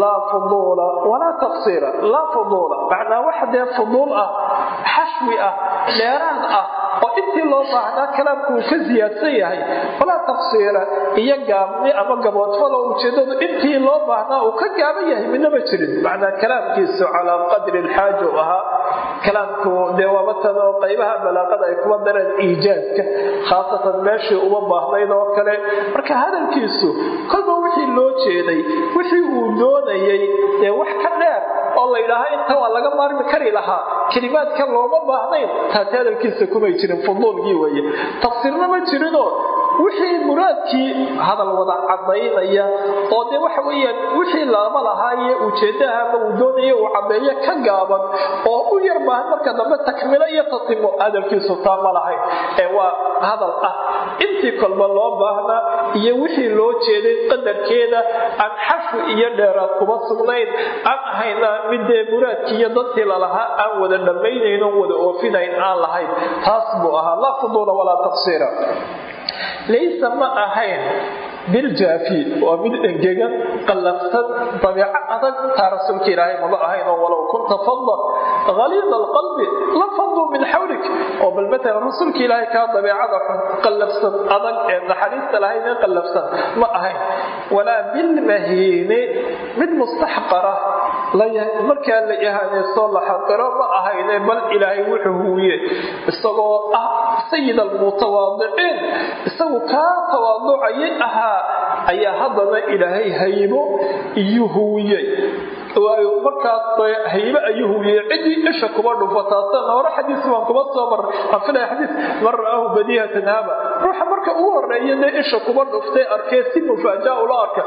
laa fuduula walaa taqsiira. Laa fuduula macnaa wax dee fuduul ah xashwi ah dheeraad ah oo intii loo baahnaa kalaamku uu ka siyaadsan yahay walaa taqsiira iyo gaabni ama gaboodfalo ujeedadu intii loo baahnaa uu ka gaaban yahay midnama jirin. Macnaa kalaamkiisu calaa qadri lxaaja u ahaa. Kalaamku dee waabatan oo qaybaha balaaqada ay kuwa dareen iijaadka khaasatan meeshii uma baahnayd oo kale. Marka hadalkiisu kolba wixii loo jeeday wixii uu doonayay ee wax ka dheer oo la yidhaaha inta waa laga maarmi kari lahaa. Kelimaadka looma baahnayn. Taasi hadalkiisa kumay jirin fuduulkii weeye. Tafsiirna ma jirinoo wixii muraadkii hadal wada cadaynaya oo dee waxa weyaan wixii lama lahaaye ujeedaha ama uu doonaya uu cadeeyo ka gaaban oo u yar baahan marka dambe takmilo iyo tatimo hadalkiisu taa ma lahayn. Ee waa hadal ah. Intii kolba loo baahnaa iyo wixii loo jeeday qadarkeeda aan xafu iyo dheeraad kuma sugnayn aan ahayna midee muraadkii iyo dadkii lalahaa aan wada dhammaynayn oon wada oofinayn aan lahayn. Taas buu ahaa. Laa fuduula walaa taqsiira laysa ma ahayn biljaafi waa mid engegan qallafsan dabiico adag taa rasuulka ilaahay maba ahayn oo walow kunta fadda haliida alqalbi la faddu min xawlik oo bal matalan rasuulka ilaahay kaa dabiicada xun qallafsan adag ee naxariista lahayn ee qallafsan ma ahayn. Walaa bilmahiini mid mustaxqara markaa la ihaanaysto la xaqiro ma ahayne bal ilaahay wuxuu huwiye isagoo ah sayid almutawaadiciin isagu kaa tawaaducayay ahaa ayaa haddana ilaahay haybo iyo huwiyey waayo markaas haybe ayuu huwiyey ciddii isha kuba dhufo taasana hore xadiis baan kuba soo maray aan filaya xadiis man ra'aahu haba ruuxa marka ugu horreeya isha kuba dhuftay arkee si mufaaja ula arka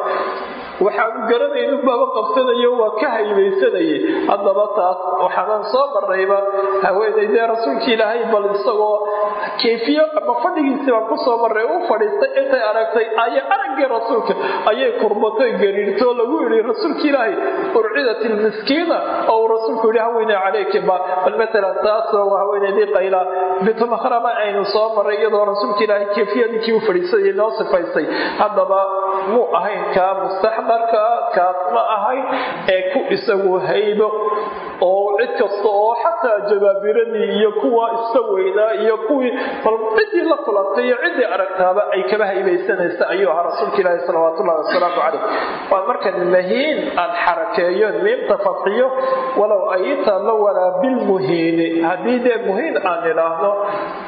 waxaanu garanaynu baba qabsanayo waa ka haybaysanayay haddaba taas waxaanan soo marnayba haweenay dee rasuulka ilaahay bal isagoo kayfiyo ama fadhigiisii baan ku soo marray u fadhiistay intay aragtay aya araggii rasuulka ayay kurbatay gariirto lagu yidhi rasuulka ilaahay urcidat ilmiskiina oo rasuulku yidhi haweeney calayki ba bal matalan taasoo haweeneydii qayla bitumahrama aynu soo marray iyadoo rasuulka ilaahay kayfiyadiikii u fadhiisayay noo sifaystay. Haddaba muu ahayn kaa mustaxdarka kaas ma ahayn ee ku isagu haybo oo cid kasta oo xataa jabaabiradii iyo kuwa iska weynaa iyo kuwii bal ciddii la kulantay iyo ciddii aragtaaba ay kaba haybaysanaysa ayuu ahaa rasuulka ilaahi salawaatullahi wasalaamu calayh. Waa markan mahiin aan xarakeeyo miimta fadxiyo walow aytaama walaa bilmuhiini haddii dee muhiin aan idhaahno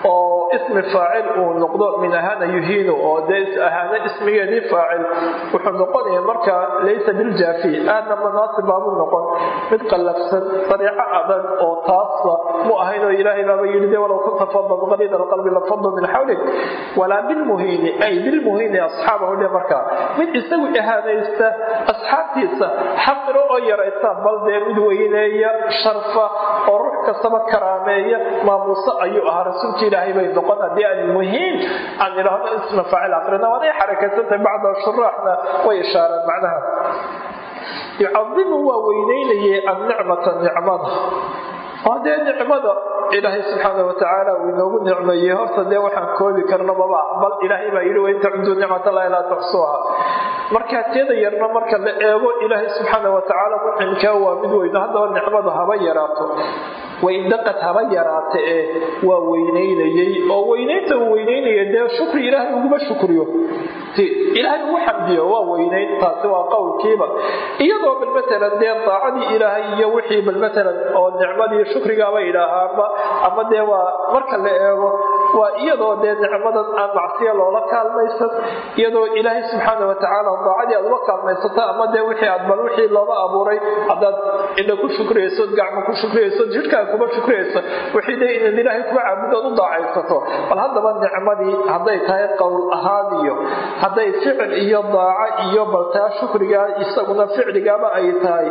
oo ismi faacil uu noqdo min ahana yuhiinu oo dee ahaana ismigeedii faacil wuxuu noqonaya markaa laysa biljaafi aadna manaasib baabuu noqon. Mid qallafsan dariico adag oo taasba mu ahayn oo ilaahay baaba yidhi de walow kunta fadan qaliida alqalbi lafadu min xawlik. Walaa bilmuhiini ay bilmuhiini asxaabahu dhe markaa mid isagu ihaanaysta asxaabtiisa xaqiro oo yaraysta bal dee mid weyneeya sharfa oo ruux kastaba karaameeya maamuuso ayuu ahaa rasuulka ilaahay bay noqon. Haddii aan muhiin aan idhaahno isma faacil aqrina waanay xarakaysantahay bacda shuraaxna way ishaareen macnaha yucadimu waa weyneynayay annicmata nicmada. Oo dee nicmada ilaahay subxaana watacaala uu inoogu nicmeeyey horta dee waxaan koobi karno maba bal ilaahay baa yidhi wain tacuduu nicmatallahi laa tuxsuuha markaa teeda yarna marka la eego ilaahay subxaana watacaala mucimkaa waa mid weyno haddaba nicmadu haba yaraato waindaqad haba yaraata ee waa weynaynayey oo weynaynta uu weynaynaya dee shukri ilaahay uguma shukriyo. Ilaahay ugu xamdiyo waa weynayn taasi waa qowlkiiba. Iyadoo bal matalan dee daacadii ilaahay iyo wixii bal matalan oo nicmadii shukrigaaba idhaahaanba ama dee waa marka la eego waa iyadoo dee nicmadan aan macsiya loola kaalmaysan iyadoo ilaahay subxaana watacaala daacadii aad uga kaalmaysato ama dee wixii aad bal wixii looga abuuray haddaad indha ku shukriyayso gacmo ku shukriyayso jidhkaa kuma shukriyayso wixii dee inaad ilaahay kuga caabudood u daacaysato. Bal haddaba nicmadii hadday tahay qowl ahaan iyo hadday ficil iyo daaco iyo baltaa shukrigaa isaguna ficligaaba ay tahay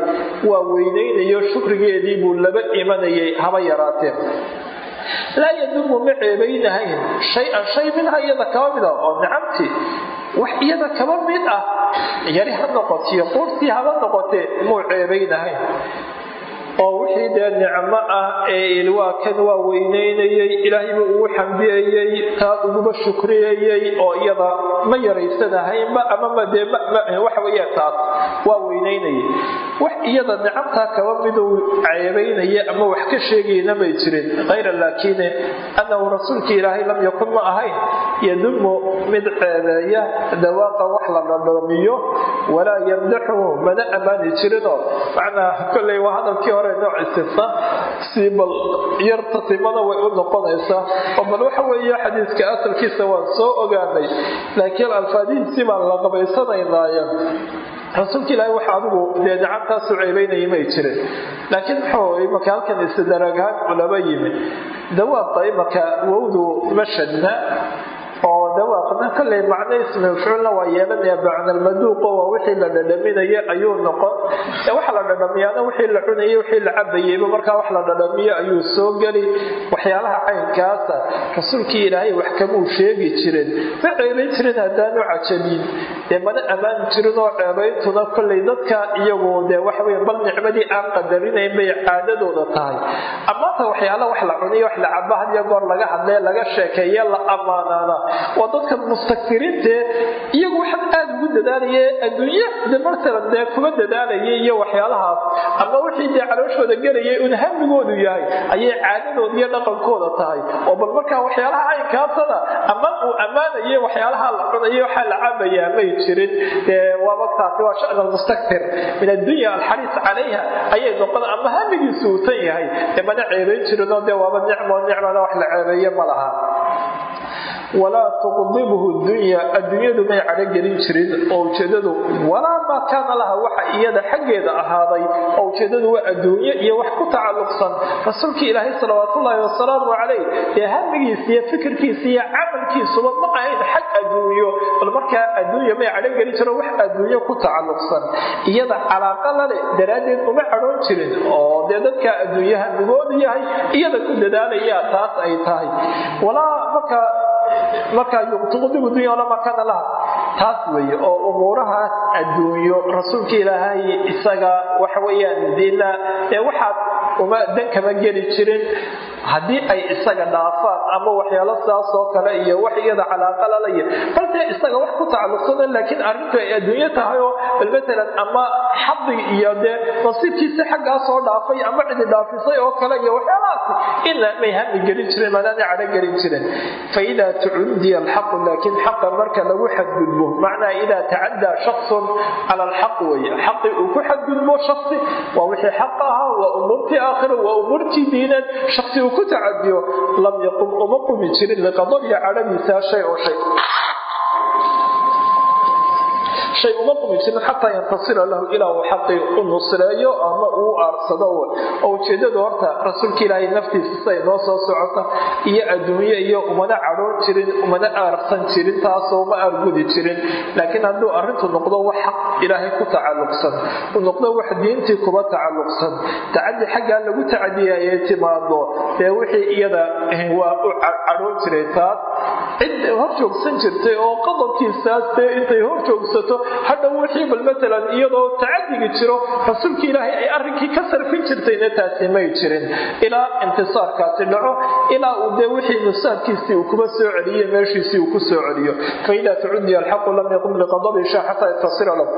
waa weynaynayo shukrigeedii buu laba imanayay haba yaraateen. Laa yadumu ma ceebaynahayn shay-an shay minha iyada kaba mid ah oo nicamtii wax iyada kaba mid ah. Yari ha noqotiyo quurtii haba noqotee muu ceebaynahayn oo wixii dee nicmo ah ee ilwaakan waa weynaynayey. Ilaahayba ugu xambiyayey taa uguba shukriyayey oo iyada ma yaraysanahaynba amama dee waxa weya taas waa weynaynayay wax iyada nicamtaa kaba miduu ceebaynaya ama wax ka sheegayna may jirin. Hayra laakine annahu rasuulkii ilaahay lam yakun ma ahayn. Yadumu mid ceebeeya dawaaqa wax la dhadhoomiyo walaa yamdaxuhu mana ammaani jirinoo. Macnaa kolley waa hadalkii hore nooc istifta si bal yarta timada way u noqonaysaa oo bal waxa weeye xadiiska asalkiisa waan soo ogaanay laakiin alfaadihiisii baan la qabaysanaynaaye rasuulka ilaahi waxa adigu dee nicamtaasu ceebaynaya may jirin laakiin muxuu imaka halkan istidaraagahaan culaba yimi dawaaqa imaka wowdu mashadna oo dawaaqna kolley macno ismi mafcuulna waa yeelanaya bacnalmaduuqo waa wixii la dhadhaminaya ayuu noqon. Waxa la dhadhamiyaana wixii la cunayay wixii la cabayeyba markaa wax la dhadhamiyo ayuu soo geli. Waxyaalaha caynkaasa rasuulkii ilaahay wax kamuu sheegi jirin. Ma ceebayn jirin haddaanu cajabin. Dee mana ammaani jirin oo ceebayntuna kolley dadka iyagu dee waxawey bal nicmadii aan qadarinayn bay caadadooda tahay. Amaanta waxyaala wax la cuniyo wax la caba hadiyo goor laga hadlee laga sheekeeye la ammaanaana waa dadka mustakiriintee iyagu waxaan aada ugu dadaalaya adduunye de matalan dee kuma dadaalayay iyo waxyaalahaas ama wixii dee calooshooda gelayay un hamigoodu yahay ayay caadadooda iyo dhaqankooda tahay. Oo bal markaa waxyaalaha caynkaasana ama uu ammaanayay waxyaalaha la cunaya waxaa la cabayaa may jirin. Dee waaba taasi waa shan almustaktir min addunya alxariis calayha ayay noqon ama hamigiisu uu tan yahay dee mana ceebayn jirinoo dee waaba nicmo nicmada wax la ceebeeye ma laha walaa tuqdibhu dunya adduunyadu may cadhogelin jirin oo ujeedadu walaa maa kaana laha waxa iyada xaggeeda ahaaday oo ujeedadu waa adduunye iyo wax ku tacalluqsan. Rasuulkii ilaahay salawaatullaahi wasalaamu calayh dee hamigiisa iyo fikirkiisa iyo camalkiisuba ma ahayn xag adduunyo bal markaa adduunya may cadhogelin jiro wax adduunyo ku tacalluqsan. Iyada calaaqa lale daraaddeed uma cadhoon jirin oo dee dadka adduunye hamigoodu yahay iyada ku dadaalaya taas ay tahay. Walaa marka markaa tuqdibu dunya lama laha. Taas weeye oo umuurahaas adduunyo rasuulka ilaahay isaga waxa weeyaan dina ee waxaad uma dan kama geli jirin. Haddii ay isaga dhaafaan ama waxyaalo sidaas oo kale iyo wax iyada calaaqa lalaya balse isaga wax ku tacalluqsana laakiin arrintu ay adduunyo tahay oo bal ama xadi iyo dee nasiibkiisi xaggaa dhaafay ama cidi dhaafisay oo kale iyo waxyaalahaas ina may hami gelin jirin maadaana cadho gelin jirin. Fa idaa tucuddiya alxaqu laakiin xaqa marka lagu xadgudbo macnaa idaa tacaddaa shaksun cala alxaq weeye xaqii uu ku xadgudbo shaksi waa wixii xaq ahaa waa umuurtii aakhira waa umuurtii diineed shaksi uu ku tacadiyo lam yaqum uma qumi jirin liqadariya cadhadiisa shay oo shay shay uma qumi jirin xataa yantasira lahu ilaa uu xaqii u nusreeyo ama uu aarsado ujeedadu horta rasuulka ilaahay naftiisa siday noo soo socota iyo adduunye iyo umana cadhoon jirin umana aarsan jirin taasoo ma aargudi jirin. Laakiin hadduu arrintu noqdo wax xaq ilaahay ku tacalluqsan. Uu noqdo wax diintii kuba tacalluqsan. Tacadi xaggaa lagu tacadiyay ay timaado dee wixii iyada waa u cadhoon jiray taas. Cid hor joogsan jirtay oo qodobkiisaas dee intay hor hadhow wixii bal matalan iyadoo tacadigi jiro rasuulka ilaahay ay arrinkii ka sarfin jirtayna taasi may jirin. Ilaa intisaarkaasi dhaco ilaa uu dee wixii nusaabkiisii uu kuba soo celiyo meeshiisii uu ku soo celiyo. Faida tucudiya alxaqu lam yaqum liqadabi sha xataa yatasira lahu.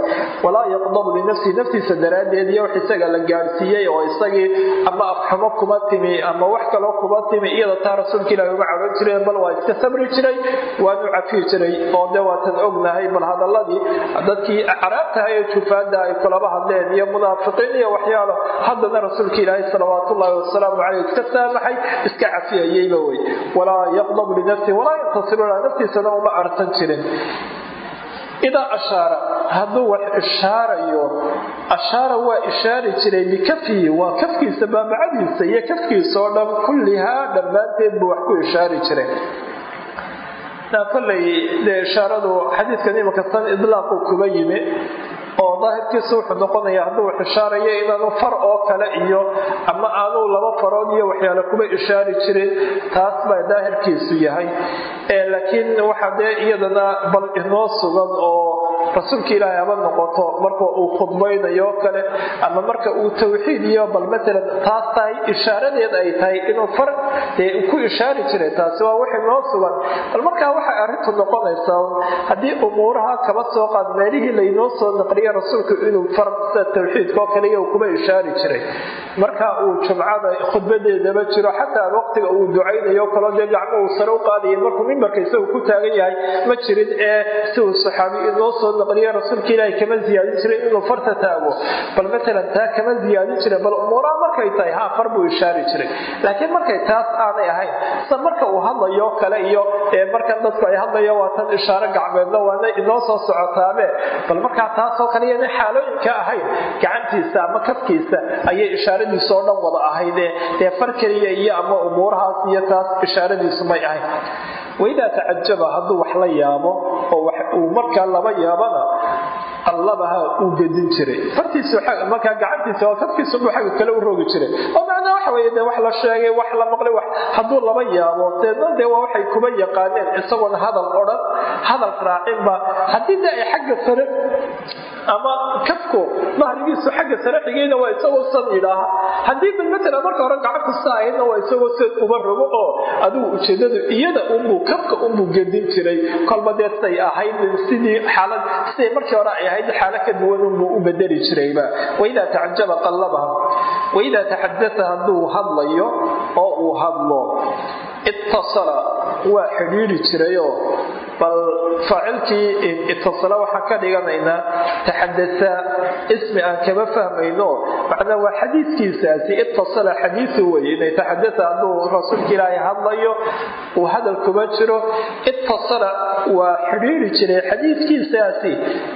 Walaa yaqdabu linafsihi naftiisa daraaddeed iyo isaga la gaadhsiiyey oo isagii ama afxumo kuma timi ama wax kaloo kuma timi. Iyada taa rasuulka ilahi uga caban jireen bal waa iska sabri jiray waanu cafiyi jiray oo dee waatan ognahay bal hadaladii dadkii caraabtaha ee jufaada ay kulaba hadleen iyo munaafiqiin iyo waxyaalo haddana rasuulka ilaahi salawaat ullaahi wasalaamu caleyh iska saamaxay iska cafiyayeyba wey walaa yaqdabu linafsihi walaa yantasiru laha naftiisana uma arsan jirin. Idaa ashaara hadduu wax ishaarayo ashaara waa ishaari jiray bikafihi waa kafkiisa baabacadiisa iyo kafkiisa oo dhan kullihaa dhammaanteed buu wax ku ishaari jiray koley dee ishaaradu xadiidkan imanka san idlaaqu kuba yimi oo daahirkiisa wuxuu noqonaya hadduu wax ishaarayo inaanu far oo kale iyo ama aanu laba farood iyo waxyaale kuba ishaari jirin taas baa daahirkiisu yahay. Laakiin waxaa dee iyadana bal inoo sugan oo rasuulka ilaahay haba noqoto marka uu khudbaynayo kale ama marka uu tawxiid bal matalan taas tahay ishaaradeed ay tahay inuu far dee ku ishaari jiray taasi waa wax inoo sugan. Bal markaa waxay arrintu noqonaysaa haddii umuuraha kaba soo qaad meelihii laynoo soo naqliya rasuulku inuu far sida tawxiidka oo kale iyo kuba ishaari jiray. Marka uu jumcada khudbadeedaba jiro xataa waqtiga uu ducaynayo kaloo dee gacmo uu sare u qaadaya markuu mimbarka isagu ku taagan yahay ma jirin ee si uu saxaabi inoo soo naqliya rasuulka ilaahay kama ziyaadin jiray inuu farta taago. Bal matalan taa kama ziyaadin jiray bal umuuraha markay tahay haa far buu ishaari jiray. Laakiin markay taas aanay ahayn sida marka uu hadlayo kale iyo markan dadku ay hadlayo waa tan ishaaro gacmeedna waana inoo soo socotaabe bal markaa taasoo kale iyana xaalooyinka ahayn gacantiisa ama kafkiisa ayay ishaaradiisu oo dhan wada ahaydee dee far keliya iyo ama umuurahaas iyo taas ishaaradiisu may ahayn waidaa tacajaba hadduu wax la yaabo oo uu markaa laba yaabana qallabaha uu gedin jiray. Fartiisu markaa gacantiisa oo kafkiisubuu xagga kale u rogi jiray. Oo macnaa waxa weye dee wax la sheegay wax la maqlay hadduu laba yaabo deedna dee waa waxay kuba yaqaaneen isagoona hadal odhan hadal raacinba haddii dee ay xagga sare ama kafku dahrigiisu xagga sare xigayna waa isagoo san yidhaaha haddii bal matala marka hore gacanta sa waa isagoo sad uba rogo oo adigu ujeedadu iyada unbuu kafka unbuu gedin jiray. Kolba ahayd sidii xaalad siday markii hore ay ahayd xaalo ka duwan unbuu u bedeli jirayba waidaa tacajaba qallabaha waidaa taxadata hadduu hadlayo oo uu hadlo ittasala waa xidhiiri jirayoo bal faacilkii itasala waxaan ka dhiganaynaa taxadataa ismi aan kama fahmayno. Macnaa waa xadiidkiisaasi itasala xadiiu weye inay taxadata hadduu rasuulka ilaahay hadlayo uu hadal jiro. Itasala waa xidhiiri jiray xadiidkiisaasi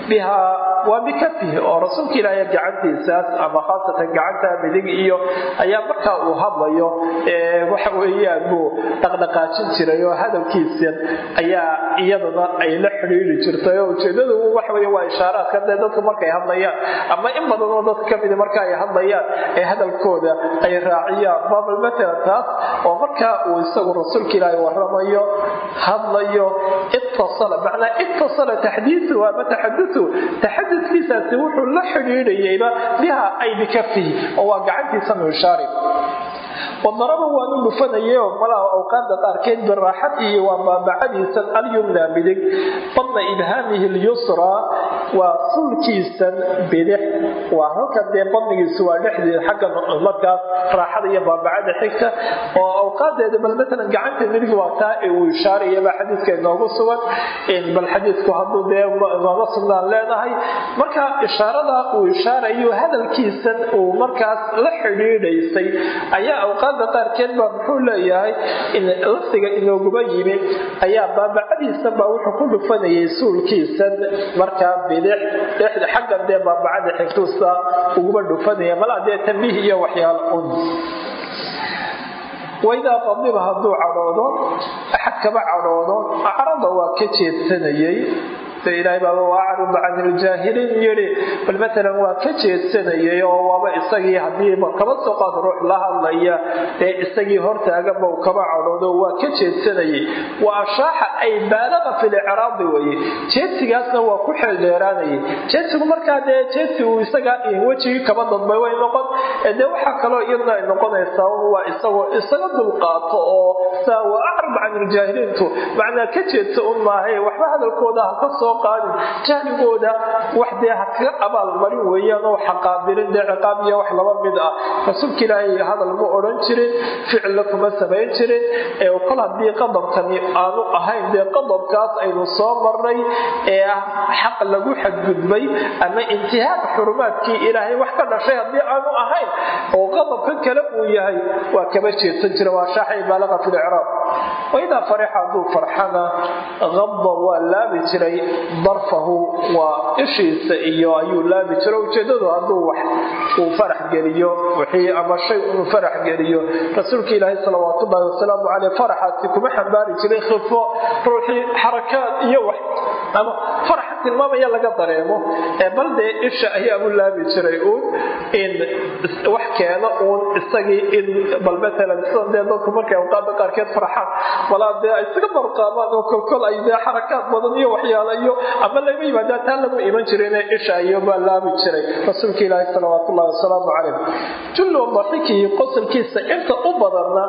bihaa waa bikafihi oo rasuulka ilaahay gacantiisaas ama khaasatan gacanta midig iyo ayaa markaa uu hadlayo waxa weeyaan buu dhaqdhaqaajin jiray hadalkiisa ayaa iyadana ay la xidhiiri jirtay. Oo ujeedadu waxa wey waa ishaaraadka dee dadku markay hadlayaan ama in badan oo dadka kamida marka ay hadlayaan ee hadalkooda ay raaciyaan. Babal matalan taas oo markaa uu isagu rasuulka ilaahay waramayo hadlayo ittasala. Macnaa ittasala taxdiiu ama taxadutu taxadudkiisaasi wuxuu la xidhiidhayayba biha ay bikafihi oo waa gacantiisa mishaari wadaraba waanu dhufanayao malaha awqaada qaarkeed biraaxad iyo waa baabacadiisan alyumna midig badna ibhaamihi lyusraa waa sulkiisan bidix. Waa halka dee badnigiisu waa dhexdeeda xagga markaas raaxada iyo baabacada xigta oo awqaadeeda bal matalan gacanta midig waa ee uu ishaarayaba xadiidka inoogu sugan bal xadiidku hadduu dee nooga sugnaan leenahay marka ishaarada uu ishaarayo hadalkiisan uu markaas la xidhiidhaysay ayaa awqaada qaarkeed baa muxuu leeyahay lafdiga inooguba yimi ayaa baabacadiisan baa wuxuu ku dhufanayay suulkiisan markaa bidix xaggan dee baabacada xigtuusa uguba dhufanaya malaa dee tambiih iyo waxyaala un. Waidaa qadiba hadduu cadhoodo kaba cadhoodo acrada waa ka jeedsanayay de ilaahay baaba waacrid can iljaahiliin yidhi. Bal matalan waa ka jeedsanayay oo waaba isagii hadiiba kaba qaad ruux la hadlaya dee isagii hortaaganba uu kaba cadhoodo waa ka jeedsanayay wa ashaaxa ay baalaqa fi licraadi weye jeedsigaasna waa ku xeeldheeraanayay jeedsigu markaa dee jeedsi uu isaga wejigii kaba dadbay way noqon. Dee waxaa kaloo iyaduna ay noqonaysaa waa isagoo isaga dulqaato oo saa wa acrab can iljaahiliintu macnaa ka jeedsa un maahay waxba hadalkooda ha ka soo qaadin jahligooda wax dee ha kaga abaalmarin weeyaan oo xaqaabilin dee ciqaab iyo wax laba mid ah. Rasuulka ilaahay hadal ma odhan jirin ficilla kuma samayn jirin. Ee kol haddii qadabkani aanu ahayn dee qadabkaas aynu soo marnay ee ah xaq lagu xadgudbay ama intihaak xurumaadkii ilaahay wax ka dhashay haddii aanu ahayn oo qadabkan kale uu yahay waa kaba jeedsan jira waa shaaxay baalaqa fi licraab waidaa farixa hadduu farxana qadba waa laabi jiray darfahu waa ishiisa iyo ayuu laabi jiro ujeedadu hadduu wax uu farax geliyo wixii ama shay uu farax geliyo rasuulka ilaahay salawaat wasalaamu caleyh faraxaasi kuma xambaari jiray khifo ruuxii xarakaad iyo wax ama faraxa tilmaamaya laga dareemo ee bal dee isha ayaa laabi jiray uun in wax keeno uun isagii in bal matalan sida dee dadku markay awqaada qaarkeed farxaan walaa dee isaga barqaamaan oo kolkol ay dee xarakaad badan iyo waxyaala iyo ama laga yimaadaa taa lagu iman jirayne isha iyo baa laabi jiray. Rasuulka ilaahi salawaat ullahi wasalaamu calayh jullu daxikii qosolkiisa inta u badanna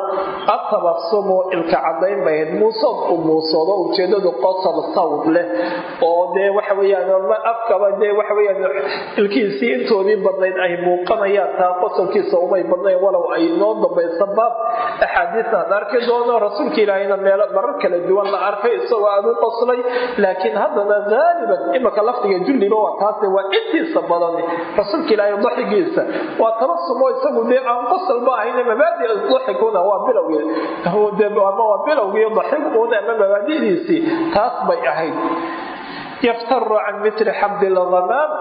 atabasumu ilka cadayn bayd muusood u muusoodo ujeedadu qosol sawd leh oo dee waxa weyaan ma afkaba dee waxa weyaan ilkiisii intoodii badnayd ay muuqanayaan taa qosolkiisa umay badnayn walow ay noo dambaysa baab. Axaadiista ad arki doono rasuulka ilaahayna meelo marar kala duwan la arkay isagoo aad u qoslay laakiin haddana haaliban imaka lafdiga julliba waa taase waa intiisa badan rasuulka ilaahay daxigiisa waa tabasumo isagu dee aan qosalba ahayn mabaadi daxiguna waa bilowgii ama waa bilowgii daxiguna ama mabaadidiisii taas bay ahayd yaftaru can mitli xabdi lghamaam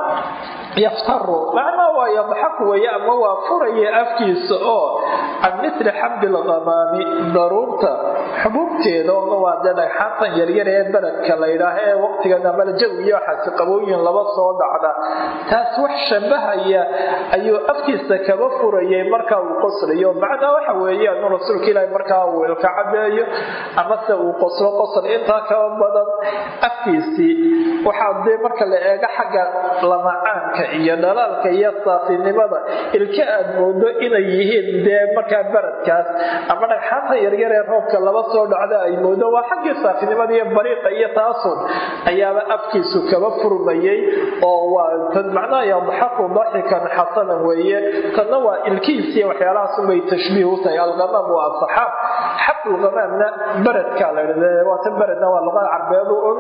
yaftaru macnaa waa yadxaku weeye ama waa furaya afkiisa oo can mitli xabdi lghamaami daruurta xubuubteeda ona waa dee dhagxaantan yaryar ee beledka laydhaah ee waqtigan amala jawiyo waxaasi qabooyin laba soo dhacda taas wax shabahaya ayuu afkiisa kaba furayay markaa uu qoslayo macnaa waxa weeyaan rasuulka ilaahi markaa uu ilka cadeeyo amase uu qoslo qosl intaa kaba badan afkiisii waxaa dee marka la eego xagga lamacaanka iyo dhalaalka iyo saafinimada ilka aad moodo inay yihiin dee markaa baradkaas ama dhagxaanta yaryar ee roobka laba soo dhacda ay moodo waa xaggii saafinimada iyo bariiqa iyo taasun ayaaba afkiisu kaba furmayay oo waa tan macnaha yadxaku daxikan xasanan weeye. Tanna waa ilkiisiiy waxyaalahaasubay tashbiih u tahay alghamaam waa asaxaab xabulghamaamna baradka la waa tan baradna waa luqada carbeedu un.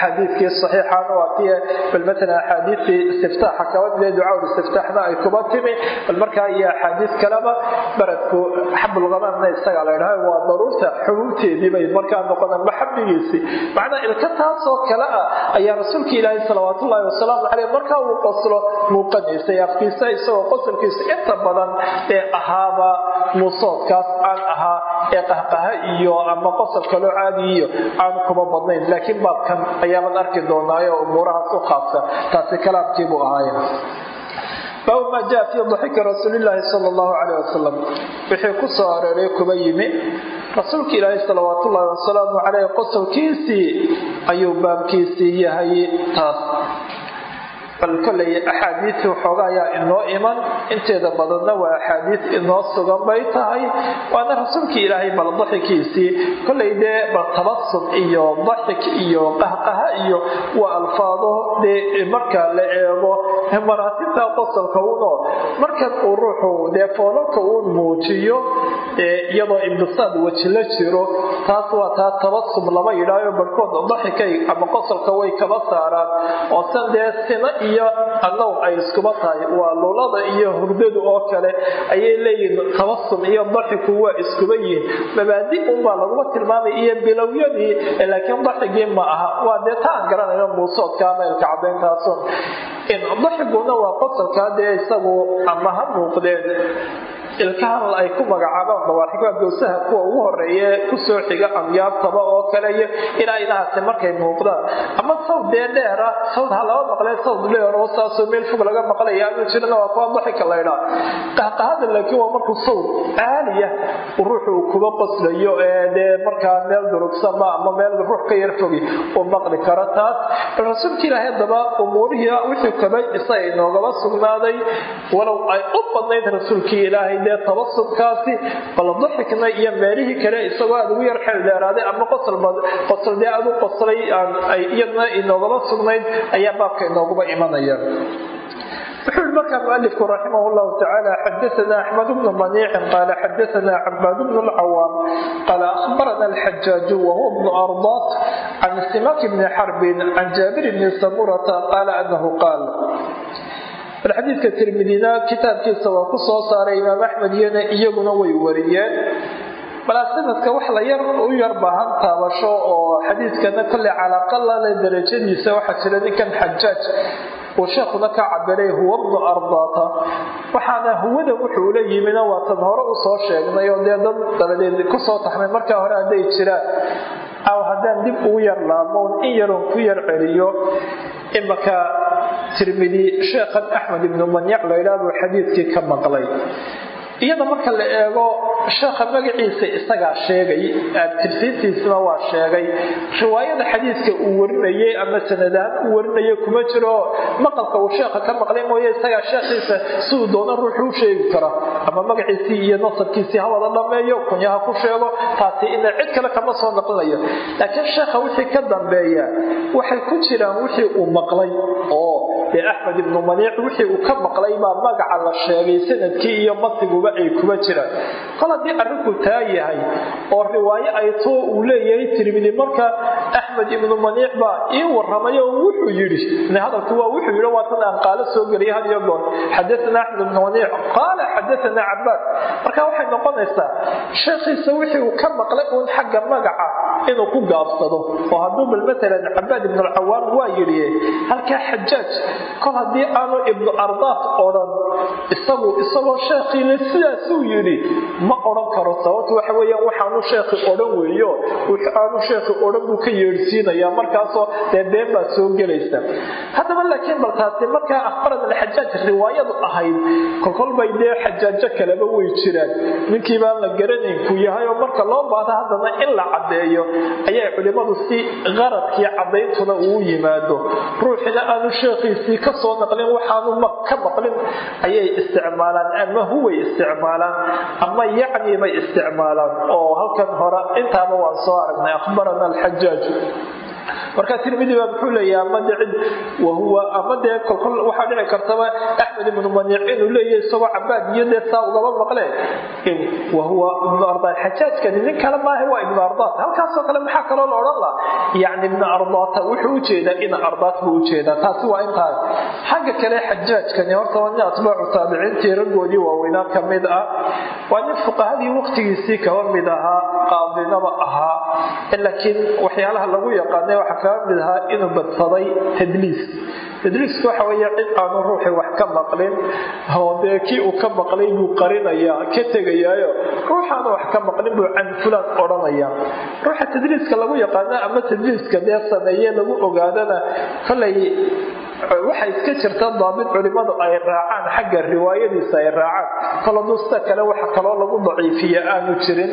Xadiidkii saxiixana waa tii. Bal matalan axaadiistii istiftaaxa kaba mide ducaa istiftaaxna ay kuba timi. Bal markaa iyo axaadiis kaleba baradku xabulghamaamna isaga la ydhaha waa daruurta xubuubteedii bay markaa noqonaan maxabigiisii macnaa ilka taasoo kale ah ayaa rasuulka ilaahi salawaat ullaahi wasalaamu caleyh markaa uu qoslo muuqanaysay afkiisa isagoo qosolkiisa inta badan ee ahaaba muusoodkaas aan ahaa ee qahqaha iyo ama qosol kaloo caadi iyo aan kuba badnayn. Laakiin baabkan ayaaban arki doonaayo umuurahaas u khaasa taasi kalaamkiibuu ahaaye baabu maa jaa fii daxiki rasuulilaahi sala allahu caleyh wasalam wixii ku soo areeray kuba yimi. Rasuulka ilaahi salawaat ullaahi wasalaamu caleyh qosolkiisii ayuu baabkiisii yahay taas bal kolay axaadiis waxooga ayaa inoo iman. Inteeda badanna waa axaadiis inoo sugan bay tahay. Waana rasuulkii ilaahay bal daxikiisii. Kolay dee bal tabasum iyo daxik iyo qahqaha iyo waa alfaado dee marka la eego maraatibta qosolka uno markan uu ruuxu dee foolalka uu muujiyo iyadoo imbisaad weji la jiro taas waa taa tabasum lama yidhaayo barhkood daxikay ama qosolka way kaba saaraan. Oo san dee sina iyo annaw ay iskuba tahay waa lulada iyo hurdadu oo kale ayay leeyihiin tabasum iyo daxiku waa iskuba yihiin. Mabaadi unbaa laguma tilmaamay iyo bilowyadii laakiin daxigii ma aha. Waa dee ta aan garanayno muusoodka ama ilka cadayntaasun daxiguna waa qosolkaa dee isagu ama ha muuqdeen ilkahan ay ku magacaabaan dawaaxiga gowsaha kuwa ugu horeeye ku soo xiga amyaabtaba oo kale iyo ilaa inahaasi markay muuqdaan. Ama sawd dee sawd ha maqlee sawd dheer oo saasoo meel fog laga maqlaya aanu jirana waa kuwa daxika laydhaa qahqahada laakiin waa markuu sawd caaliya ruuxu uu kuba qoslayo ee markaa meel durugsama ama meel ruux ka yar fogi uu maqli karo. Taas rasuulka ilaahay haddaba umuurihii wixii kabay isaga inoogaba sugnaaday walow ay u badnayd rasuulkii ilaahay dee tabasubkaasi bal daxikna iyo meelihii kale isagoo aad ugu yar xeel dheeraaday ama qosol dee aad u qoslay ay iyadna inoogaba sugnayd ayaa baabka inooguba imanaya xadiidka tirmidina kitaabkiisa waa ku soo saaray imaam axmed iyana iyaguna way wariyeen. Balaa wax la yar u yar baahan taabasho oo xadiidkana kolley calaqalale darajadiisa waxaa jira ninkan xajaaj uu sheekhuna ka cabiray huwa bnu ardaata. Waxaana huwada wuxuu la yimina waatan hore u soo sheegnay oo dee dad dabadeed ku soo taxmay. Markaa hore hadday jiraan aw haddaan dib ugu yar laamoon in yaroon ku yar celiyo imaka tirmidi sheekhan axmed ibnu manyac laydhaah buu xadiidkii ka maqlay iyada marka la eego sheekha magaciisa isagaa sheegay tirsiintiisna waa sheegay riwaayada xadiidka uu warinayay ama sanadahaan uu warinaya kuma jiro. Maqalka uu sheekha ka maqlay mooye isagaa sheekhiisa siduu doona ruuxu u sheegi kara ama magaciisii iyo nasabkiisii hawada dhameeyo kunyaha ku sheego taasi ina cid kale kama soo naqlinayo laakiin sheekha wixii ka dambeeya waxay ku jiraan wixii uu maqlay oo dee axmed ibnu maniic wixii uu ka maqlay baa magaca la sheegay sannadkii iyo matiguba ay kuma jiraan. Kol haddii arrinku taa yahay oo riwaayo ay too uu leeyahay tirmidi marka axmed ibnu maniic baa ii waramay oo wuxuu yidhi hadalku waa wuxuu yidhi waa tan aan qaalo soo geliyay had iyo goor. Xadaana axmed ibnu maniic qaala xadaana cabaad marka waxay noqonaysaa sheekhiisa wixii uu ka maqlay uun xagga magaca inuu ku gaabsado oo hadduu bal matalan cabaad ibnu alcawaam waa yidhi halkaa xajaaj kol haddii aanu ibnu ardaat odhan isagu isagoo sheekhiile sidaasuu yidhi ma odhan karo sababtu waxa weeyaan waxaanu sheekhi odhan weeyo aanu sheekhi odhan buu ka yeedhsiinayaa markaasoo dee been soo gelaysa haddaba laakiin bal taasi markaa akhbaran alxajaaj riwaayadu ahayd kolkolbay dee xajaajo kaleba way jiraan. Ninkii la garanayn ku yahay oo marka loo baahdo haddana in la caddeeyo ayay culimmadu si qaradkii caddayntuna uu yimaado. Ruuxina aanu sheekhiisii ka soo naqlin waxaanu ka maqlin ayay isticmaalaan ama huway isticmaalaan ama yacni bay isticmaalaan oo halkan hore intaaba waan soo aragnay akhbarana alxajaaju marka tirmidi baa muxuu leeyahay ama de cid wahuwa ama dee kolkol waxaa dhici kartaba axmed ibnu maniic inuu leeyahay isagoo cabaad iyo dee saa ugaba maqle. Wahuwa ibnu ardaat xajaajkani nin kale maaha waa ibnu ardaat halkaasoo kale maxaa kaloo la odhan laha yacni ibnu ardaata wuxuu u jeedaa ina ardaat buu u jeedaa taasi waa intaas xagga kale xajaajkani horta waa nin atbaacu taabiciintii raggoodii waaweynaa ka mid ah. Waa nin fuqahadii waqtigiisii kaba mid ahaa qaadinaba ahaa. Laakiin waxyaalaha lagu yaqaanay kaga mid ahaa inuu badsaday tadliis tadliisku waxa weeye cid aanu ruuxii wax ka maqlin dee kii uu ka maqlay buu qarinayaa ka tegayaayo ruuxaanu wax ka maqlin buu can fulaan odhanayaa ruuxa tadliiska lagu yaqaana ama tadliiska dee sameeye lagu ogaadana kolay waxaa iska jirta daabid culimmadu ay raacaan xagga riwaayadiisa ay raacaan. Kolodusta kale waxa kaloo lagu daciifiya aanu jirin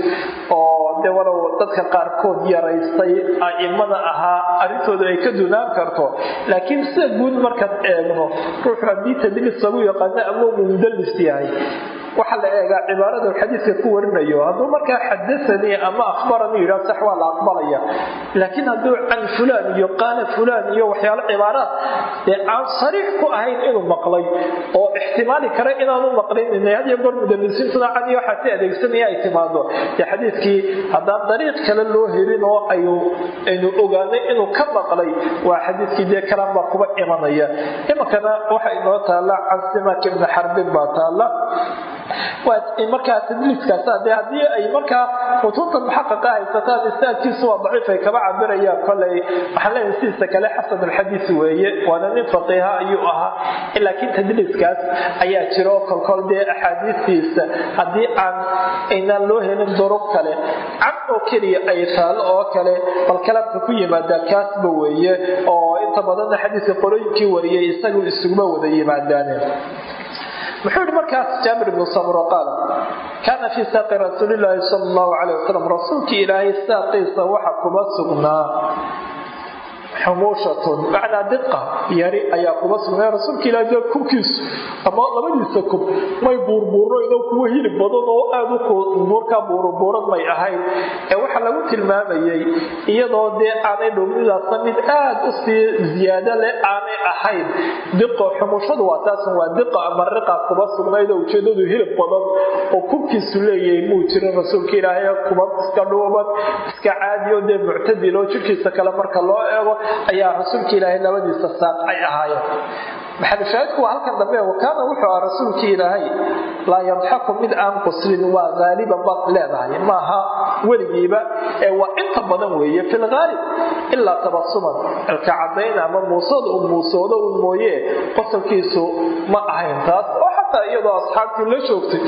oo de walow dadka qaarkood yaraystay a'imada ahaa arrintooda ay ka dunaan karto. Laakiin sida guud markaad eegno ruuxu haddii tadliis lagu yaqaano mudallis yahay waxaa la eegaa cibaarada xadiiska ku warinayo. Hadduu markaa xadaanii ama akhbaranii yidhah sax waa la aqbalaya. Laakiin hadduu can fulaan iyo qaala fulaan iyo waxyaalo cibaaraad dee aan sariix ku ahayn inuu maqlay oo ixtimaali kara inaanu maqlin had iyo goor mudalisiintuna can iyo waxaa si adeegsanaya ay timaado dee xadiidkii haddaan dariiq kale loo helin oo aynu ogaanay inuu ka maqlay waa xadiidkii dee kalaan baa kuba imanaya. Iminkana waxa inoo taalla can simak ibni xarbin baa taalla markaa tadliiskaas de haddii ay markaa mutuunta muxaqaqa haysataan istaadkiisu waa daciif ay kaba cabirayaan koley waxaan leeyahay sidiisa kale xasan alxadiis weeye waana nin faqiiha ayuu ahaa laakiin tadliiskaas ayaa jiro kolkol dee axaadiistiisa haddii aan aynaan loo helin duruq kale. Cad oo keliya ay taalo oo kale bal kalamka ku yimaada kaasba weeye oo inta badanna xadiiska qorooyinkii wariyay isagu isuguma wada yimaadaaneen muxuu yihi markaas jaabir bnu samro qaal kaana fii saaqi rasuulilaahi sal allahu calay wasalam rasuulkii ilaahay saaqiisa waxa kuma sugnaa xumuushatun macnaa diqa yari ayaa kuma sugnaa rasuulka dee kubkiisu ama labadiisa kub may buurbuurnaynoo kuwa hilib badan oo aad buurkaa buurbuuran may ahayn. Ee waxaa lagu tilmaamayay iyadoo dee aanay dhowmidaasna mid aad u sii ziyaado leh aanay ahayn. Diqo xumuushadu waa taasan waa diqa ama riqa kuma sugnayd ujeedadu hilib badan oo kubkiisu leeyahay muu jirin rasuulka ilaahay kuba iska dhuuban iska caadiyo dee muctadil oo jirkiisa kale marka loo eego ayaa rasuulka ilaahay labadiisa saaq ay ahaayeen maxalushaahidku waa halkan dambe wakaana wuxuu aha rasuulkii ilaahay laa yadxaku mid aan quslin waa haaliban baad leedahay. Maaha weligiiba ee waa inta badan weeye fi ilaa tabasuman. Ilka ama muusada u muusoodo un mooye qosolkiisu ma ahayn. Taas xataa iyadoo asxaabtii la joogtay.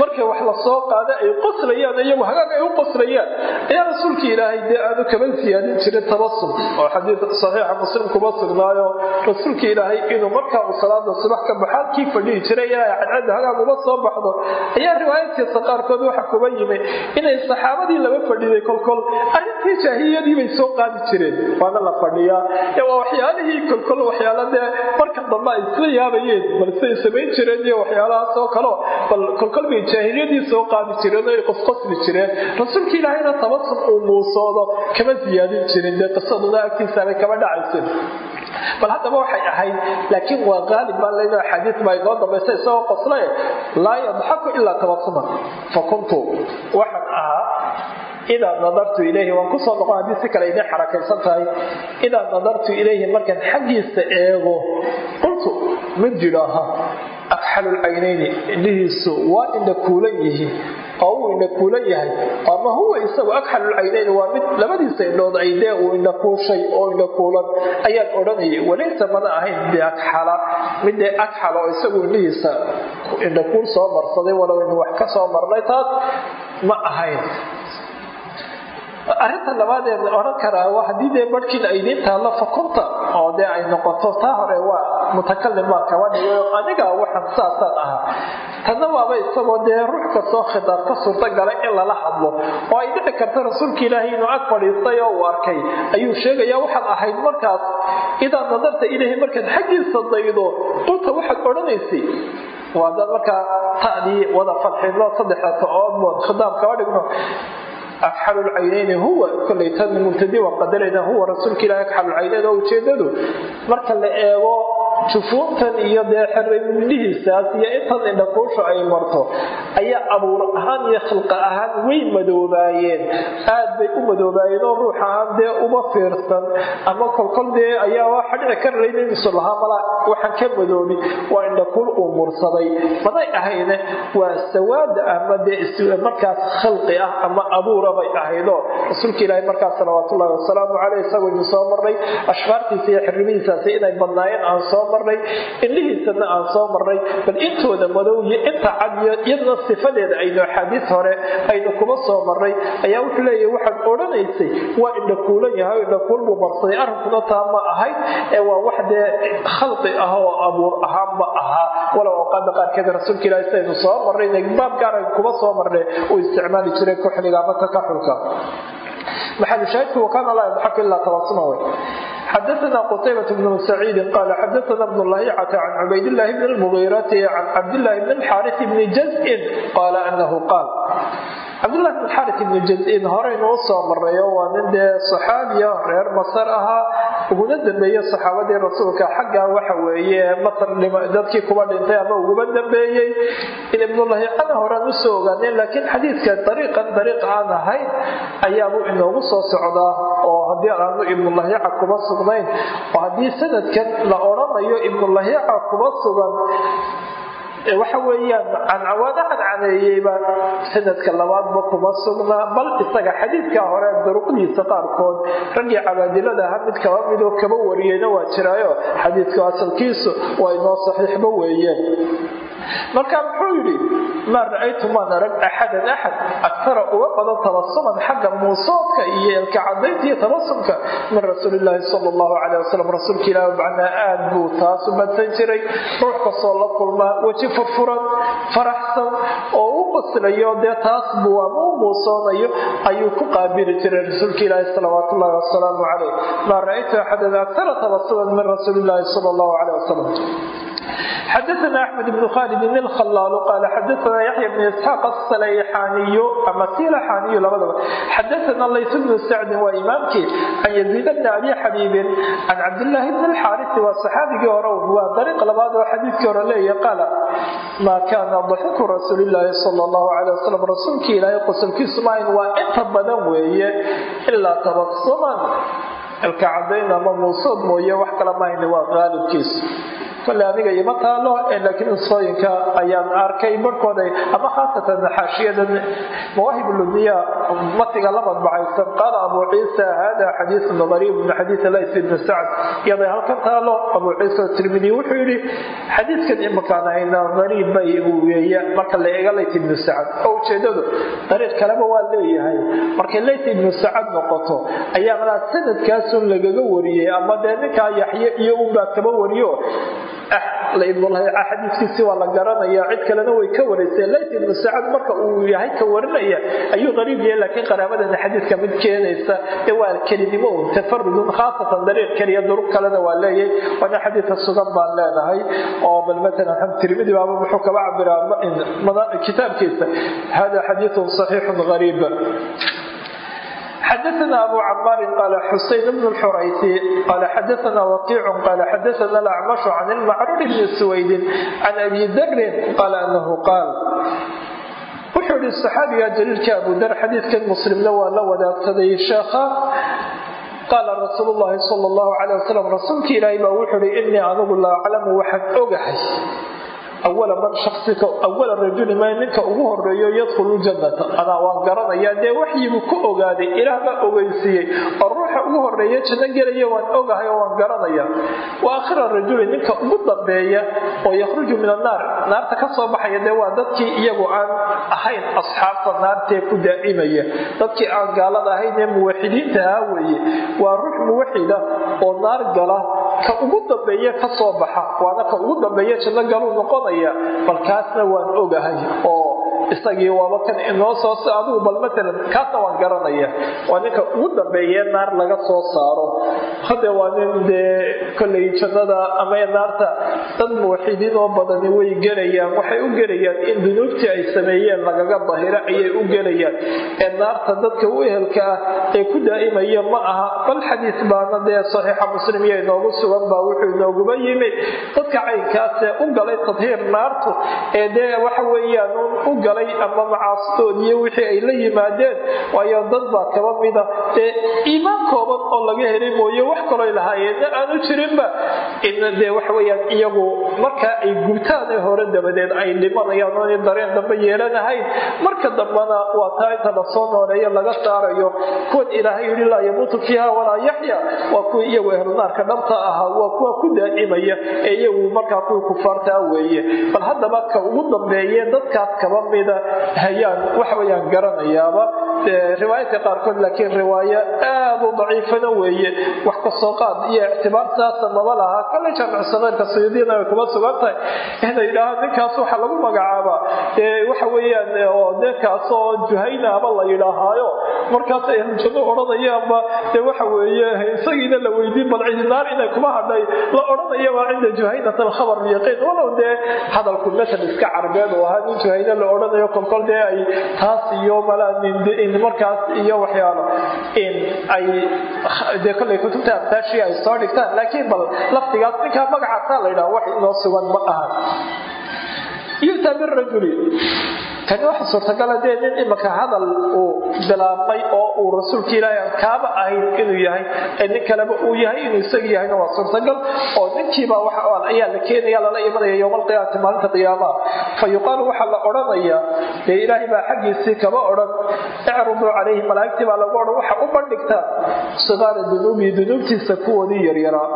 Markay wax la soo qaada ay qoslayaan iyagu hagaag ay u qoslayaan. Ayaa rasuulka ilaahay dee aanu kaba siyaadin jirin tabasum oo xadiid saxiixa muslim kuma sugnaayo. Rasuulka ilaahay inuu markaa uu salaada subax ka halkii fadhihi jiray ilaa cadcadda hagaag uma soo baxdo. Ayaa riwaayadkiisa qaarkood waxa kuba yimi inay saxaabadii laba fadhiday kolkol arrintii jaahiliyadii bay soo qaadi jireen. Waana la fadhiyaa. Waa waxyaalihii kolkol waxyaala dee marka dambe ay isla yaabayeen balse ay samayn jireen iyo waxyaalahaas oo kaleo bal kolkol bay jaahiliyadii soo qaadi jireen oo ay qosqosli jireen. Rasuulka ilaahayna tabasum uu muusoodo kama siyaadin jirin. Dee qisaduna agtiisaabay kama dhacaysin. Bal haddaba waxay ahayd laakiin waa qaalib baa leedo axaadiis baa inoo dambaysa isagoo qoslaye laa yadxaku ilaa tabasuman fa kuntu waxaan ahaa idaa nadartu ilayhi waan ku soo noqon haddii si kale idin xarakaysan tahay idaa nadartu ilayhi markaan xaggiisa eego qultu mid jidhaaha akxalulcaynayni indhihiisu waa indha kuulan yihiin oo uu indha kuulan yahay ama huwa isagu akxalulcaynayni waa mid labadiisa indhood ay dee uu indha kuushay oo indha kuulan ayaan odhanayay walaysa mana ahayn biakxala mid dee akxala oo isagu indhihiisa indha kuul soo marsaday walow inu wax ka soo marnay taas ma ahayn arrinta labaadee odhan karaa haddii dee barhkiin ay idiin fakunta oo dee ay noqoto taa hore waa mutakalim baan kaba aniga waxaan saasaan ahaa. Tanna waaba isagoo dee ruux kastoo khitaab ka suurtagalay in lala hadlo oo ay dhici karta rasuulka ilaahay inuu ag fadhiistay oo uu arkay. Ayuu sheegaya waxaad ahayd markaas idaa nadarta ilaahi markaad xaggiisa daydo qulta waxaad odhanaysay. Waa dad markaa ta'dii wada fadxino saddexda ta-oodmood khitaab kaba dhigno akxalu lcaynayni huwa kolay tan mubtadi waan qadarayna huwa rasuulka ilahi akxalu lcaynayn oo ujeedadu marka la eego jufuuntan iyo dee xerayindhihiisaas iyo intan indhakuusha ay marto. Ayaa abuur ahaan iyo khilqa ahaan way madoobaayeen. Aad bay u madoobaayeen oo ruux ahaan dee uma fiirsan. Ama kolkol dee ayaa waxa dhici karlayna inuusan lahaa mala waxaan ka madoobi. Waa indhakuul uu mursaday. Maday ahayne waa sawaada ama dee markaas khalqi ah ama abuura bay ahaydoo rasuulka ilaahi markaas salawaatullahi wasalaamu caleyh isagoo idin soo marnay ashfaartiisa iyo xirimihiisaasi inay badnaayeen aan soo marnay indhihiisana aan soo marnay bal intooda madow iyo inta cad iyadna sifadeeda aynu axaadiis hore aynu kuma soo marnay ayaa wuxuu leeyahy waxaad odhanaysay waa indhakuulan yahay indhakuul buu marsaday arrinkuna taa ma ahayd ee waa wax dee khalqi ah oo abuur ahaanba ahaa walow awqaada qaarkeed rasuulka ilahi sidaynu soo marnay baab gaara kuma soo marnay uu isticmaali jiray kuxliga ama takaxulka maxalu shaahidku wakaana laa yadxaku ilaa tabasuma wey xadaثna qtaybaة بن سacيidi qal xadaثna بن lahicة can cubaydالlahi bn الmغيرati can cabdالlahi bn الxاariث bni jزءin qala anahu qaal cabdulahi bn xarit ibni jaz-in horeynu u soo marayo waa nin dee saxaabiya reer masar ahaa uguna dambeeye saxaabadii rasuulka. Xagga waxa weeye masar dadkii kuba dhintay ama uguba dambeeyey. In ibnulahicana horaan u soo ogaaneen laakiin xadiidka dariiqan dariiq aan ahayn ayaabuu inoogu soo socdaa. Oo haddii aanu ibnulahica kuba sugnayn oo haddii sanadkan la odhanayo ibnulahica kuba sugan waxa weeyaan cancawaada cadcadeeyeyba sanadka labaadba kuma sugnaa bal isaga xadiidka hore duruqdiisa qaarkood raggii cabaadilada aha mid kaba midoo kaba wariyeyna waa jiraayo. Xadiidku asalkiisu waa inoo saxiixba weeyeen. Marka muxuu yidhi maa ra'aytu maan arag axadan axad agtara uga badan tabasuman xagga muusoodka iyo elka cadaynta iyo tabasumka min rasuulilaahi sal allahu caleyh wasalam rasuulka ilaah macnaa aad buu taas u badsan jiray. Ruux kastoo la kulmaa weji furfuran faraxsan oo u baslayo dee taas ama u muusoonayo ayuu ku qaabili jiray rasuulka ilaahi salawaat ullahi wasalaamu caleyh maa ra'aytu axadan agtara tabasuman min rasuulilaahi sal allahu caleyh wasalam xadaana axmed bn khalid ilkhalaal qaala xadaana yaxya bn isxaaq asalayxaaniyu ama silaxaaniyu labadaba xadaana lays bnu sacdin waa imaamkii can yaziid bni abi xabiibin can cabdillaahi bni alxaarisi waa saxaabigii hore waa dariiq labaad oo xadiidkii hore leeya qaala maa kaana daxiku rasuulilaahi sala allahu calay wasalam rasuulkii ilaahay qosolkiisu maayn waa inta badan weeye ilaa tabasuman ilka cadayn ama muusood mooye wax kala mahayna waa qaalibkiisu kole aniga ima taalo laakiin usooyinka ayaan arkay barhkooda ama khaasatan xaashiyada mawaahib lumiya matiga la madbacaysan qaala abu ciisa hada xadiisun gariib min xadiisi lays ibni sacd. Iyaday halkan taalo abu ciisa tirmidi wuxuu yidhi xadiidkan imakaan hayna gariib bay weeye marka la eega lays ibnu sacd. Oo ujeedadu dariiq kaleba waa leeyahay. Markay lays ibnu sacad noqoto ayaa malaa sanadkaasun lagaga wariyey ama dee ninkaa yaxye iyo unbaa kaba wariyo xadiiskiisi waa la garanaya cid kalena way ka waraysay. Lays ibnu sacad marka uu yahay ka warinaya ayuu qariib yahay laakiin qaraabadana xadiidka mid keenaysa ee waa kelinimo un tafarudun khaasatan dariiq keliya duruq kalena waa leeyahay. Waana xadiidka sugan baan leenahay oo bal matalan xam tirmidi baaba muxuu kaba cabiraa kitaabkiisa hada xadiidun saxiixun gariib xadaana abu camaari qaala xuseyn bn xuraysi qaala xadaana waqiic qaala xadaana alacmashu can ilmacruur bni suwaydin can abi darin qaala anahu qaal wuxuu yihi saxaabiga jaliilka abu dar xadiidkan muslimna waa la wadaagsaday sheekha qaala rasuul llahi sal llahu calay wasalam rasuulka ilaahay baa wuxuu ihi inii anigu la aclamu waxaan ogahay awala man awala rajuli ninka ugu horeeyo yadkhulu ljannata anaa waan garanayaa dee waxyigu ku ogaaday ilaah baa ogeysiiyey oo ruuxa ugu horreeya janno gelaya waan ogahay oo waan garanaya. Wa aakhira rajuli ninka ugu dambeeya oo yakhruju min annaar naarta ka soo baxaya dee waa dadkii iyagu aan ahayn asxaabta naartee ku daa'imaya. Dadkii aan gaalada ahayn ee muwaxidiinta ahaa weeye waa ruux muwaxida oo naar gala ka ugu dambeeya ka soo baxa waana ka ugu dambeeya janno galuu noqonaya balkaasna waan ogahay oo isagii waaba kan inoo soo adigu bal matalan kaasna waan garanaya. Waa ninka ugu dambeeye naar laga soo saaro. Hade waa nin dee kollay jannada ama naarta dad muwaxidiin oo badani way gelayaan. Waxay u gelayaan in dunuubtii ay sameeyeen lagaga dahiro ayay u gelayaan. Ee naarta dadka u ehelka ah ee ku daa'imaya ma aha. Bal xadiis baana dee saxiixa muslim iyo inoogu sugan baa wuxuu inooguba yimi dadka caynkaasee u galay tadhiir naartu ee dee waxa weeyaan u galay ama macaasidood iyo wixii ay la yimaadeen waayo dad baa kaba mida dee iimaan kooban oo laga helay mooye wax kaloo lahaayeenna aanu jirinba. In dee waxaweyaan iyagu markaa ay gubtaane hore dabadeed ay dhimanayaan oona dareen dambe yeelanahayn marka dambena waa taa inta la soo nooleeyo laga saarayo. Kuwan ilaahay yidhi laa yamuutu fiiha walaa yaxya waa kuwa iyagu ehlunaarka dhabta ahaa waa kuwa ku daa'imaya ee iyagu markaa kuwii kufaartaa weeye. Bal haddaba ka ugu dambeeye dadkaas kaba mida hayaan waxaweyaan garanayaaba riwaayadka qaarkood laakiin riwaayo aad u daciifana weeye. Wax ka soo qaad iyo ictibaartaasa maba lahaa kale jaamic sameyrka sayuudiyana way kuma sugan tahay. Inay yidhaahaan ninkaas waxa lagu magacaabaa waxa weeyaan ninkaas oo juhaynaaba la yidhaahaayo. Markaas ay hanjado odhanayaanba dee waxa weeye isagiina la weydiin bal cidinaar inay kuma hadhay. La odhanayaba cinda juhaynat alkhabar yaqiin walow dee hadalku masal iska carbeed oo ahaa nin juhayna la odhanayo kolkol dee ay taas iyo markaas iyo waxyaalo ay dee kollay ay soo dhigtaan. Laakiin bal laftigaas ninkaa magacaasaa la yidhaha wax inoo sugan ma aha yu'ta birajuli kani waxa suurtagala dee nin imaka hadal uu bilaabmay oo uu rasuulka ilaahay aan kaaba ahayn inuu yahay ee nin kaleba uu yahay inuu isaga yahayna waa suurtagal oo ninkiiba ayaa la keenaya lala imanaya yowma alqiyaamati maalinta qiyaamaha. Fa waxaa la odhanayaa dee ilaahay baa xaggiisii kaba odhan icruduu calayhi malaa'igtii baa lagu odhan waxa u bandhigtaa sigaara dunuubii dunuubtiisa kuwoodii yaryaraa